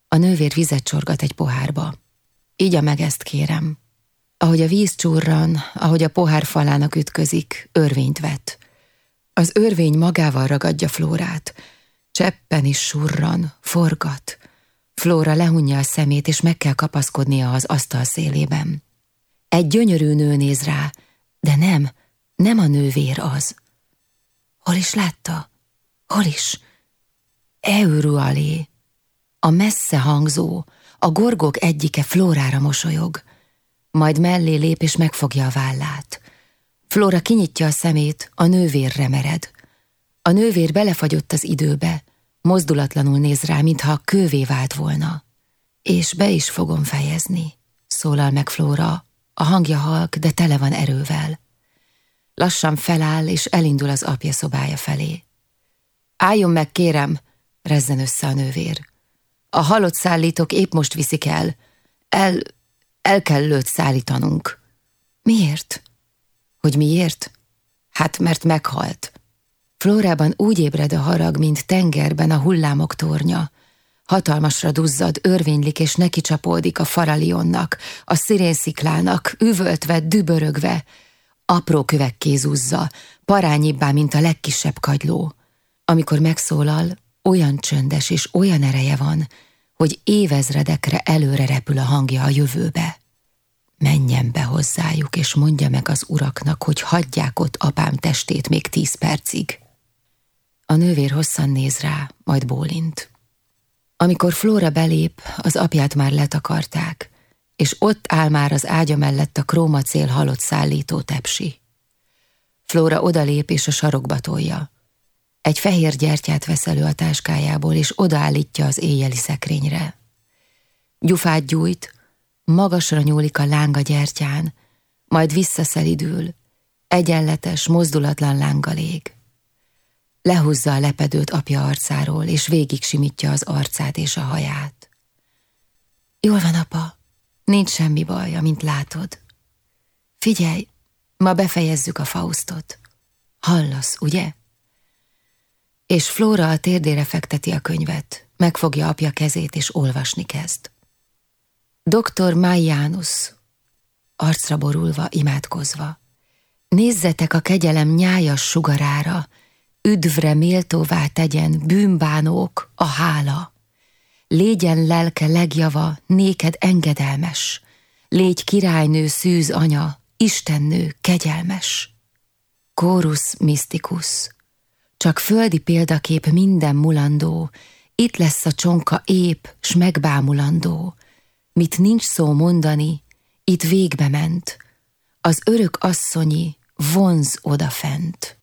A nővér vizet csorgat egy pohárba. Így meg ezt kérem. Ahogy a víz csurran, ahogy a pohár falának ütközik, örvényt vet. Az örvény magával ragadja Flórát. Cseppen is surran, forgat. Flóra lehunja a szemét, és meg kell kapaszkodnia az asztal szélében. Egy gyönyörű nő néz rá, de nem, nem a nővér az. Hol is látta? Hol is? Euru alé. A messze hangzó, a gorgok egyike Flórára mosolyog. Majd mellé lép és megfogja a vállát. Flóra kinyitja a szemét, a nővérre mered. A nővér belefagyott az időbe, mozdulatlanul néz rá, mintha kővé vált volna. És be is fogom fejezni, szólal meg Flóra, a hangja halk, de tele van erővel. Lassan feláll, és elindul az apja szobája felé. Álljon meg, kérem, rezzen össze a nővér. A halott szállítók épp most viszik el. El, el kell lőtt szállítanunk. Miért? Hogy miért? Hát, mert meghalt. Flórában úgy ébred a harag, mint tengerben a hullámok tornya. Hatalmasra duzzad, örvénylik és neki csapódik a faralionnak, a szirénsziklának, üvöltve, dübörögve, apró kövek kézúzza, parányibbá, mint a legkisebb kagyló. Amikor megszólal, olyan csöndes és olyan ereje van, hogy évezredekre előre repül a hangja a jövőbe. Menjen be hozzájuk, és mondja meg az uraknak, hogy hagyják ott apám testét még tíz percig. A nővér hosszan néz rá, majd bólint. Amikor Flóra belép, az apját már letakarták, és ott áll már az ágya mellett a krómacél halott szállító tepsi. Flóra odalép és a sarokba tolja. Egy fehér gyertyát vesz elő a táskájából, és odaállítja az éjjeli szekrényre. Gyufát gyújt, magasra nyúlik a láng a gyertyán, majd visszaszelidül, egyenletes, mozdulatlan lánggal ég. Lehúzza a lepedőt apja arcáról, és végig simítja az arcát és a haját. Jól van, apa, Nincs semmi baj, amint látod. Figyelj, ma befejezzük a Faustot. Hallasz, ugye? És Flóra a térdére fekteti a könyvet, megfogja apja kezét, és olvasni kezd. Doktor Maianus, arcra borulva, imádkozva. Nézzetek a kegyelem nyájas sugarára, üdvre méltóvá tegyen bűnbánók a hála. Légyen lelke legjava, néked engedelmes, légy királynő szűz anya, istennő kegyelmes. Kórus misztikus, csak földi példakép minden mulandó, itt lesz a csonka ép, s megbámulandó, mit nincs szó mondani, itt végbe ment, az örök asszonyi vonz odafent.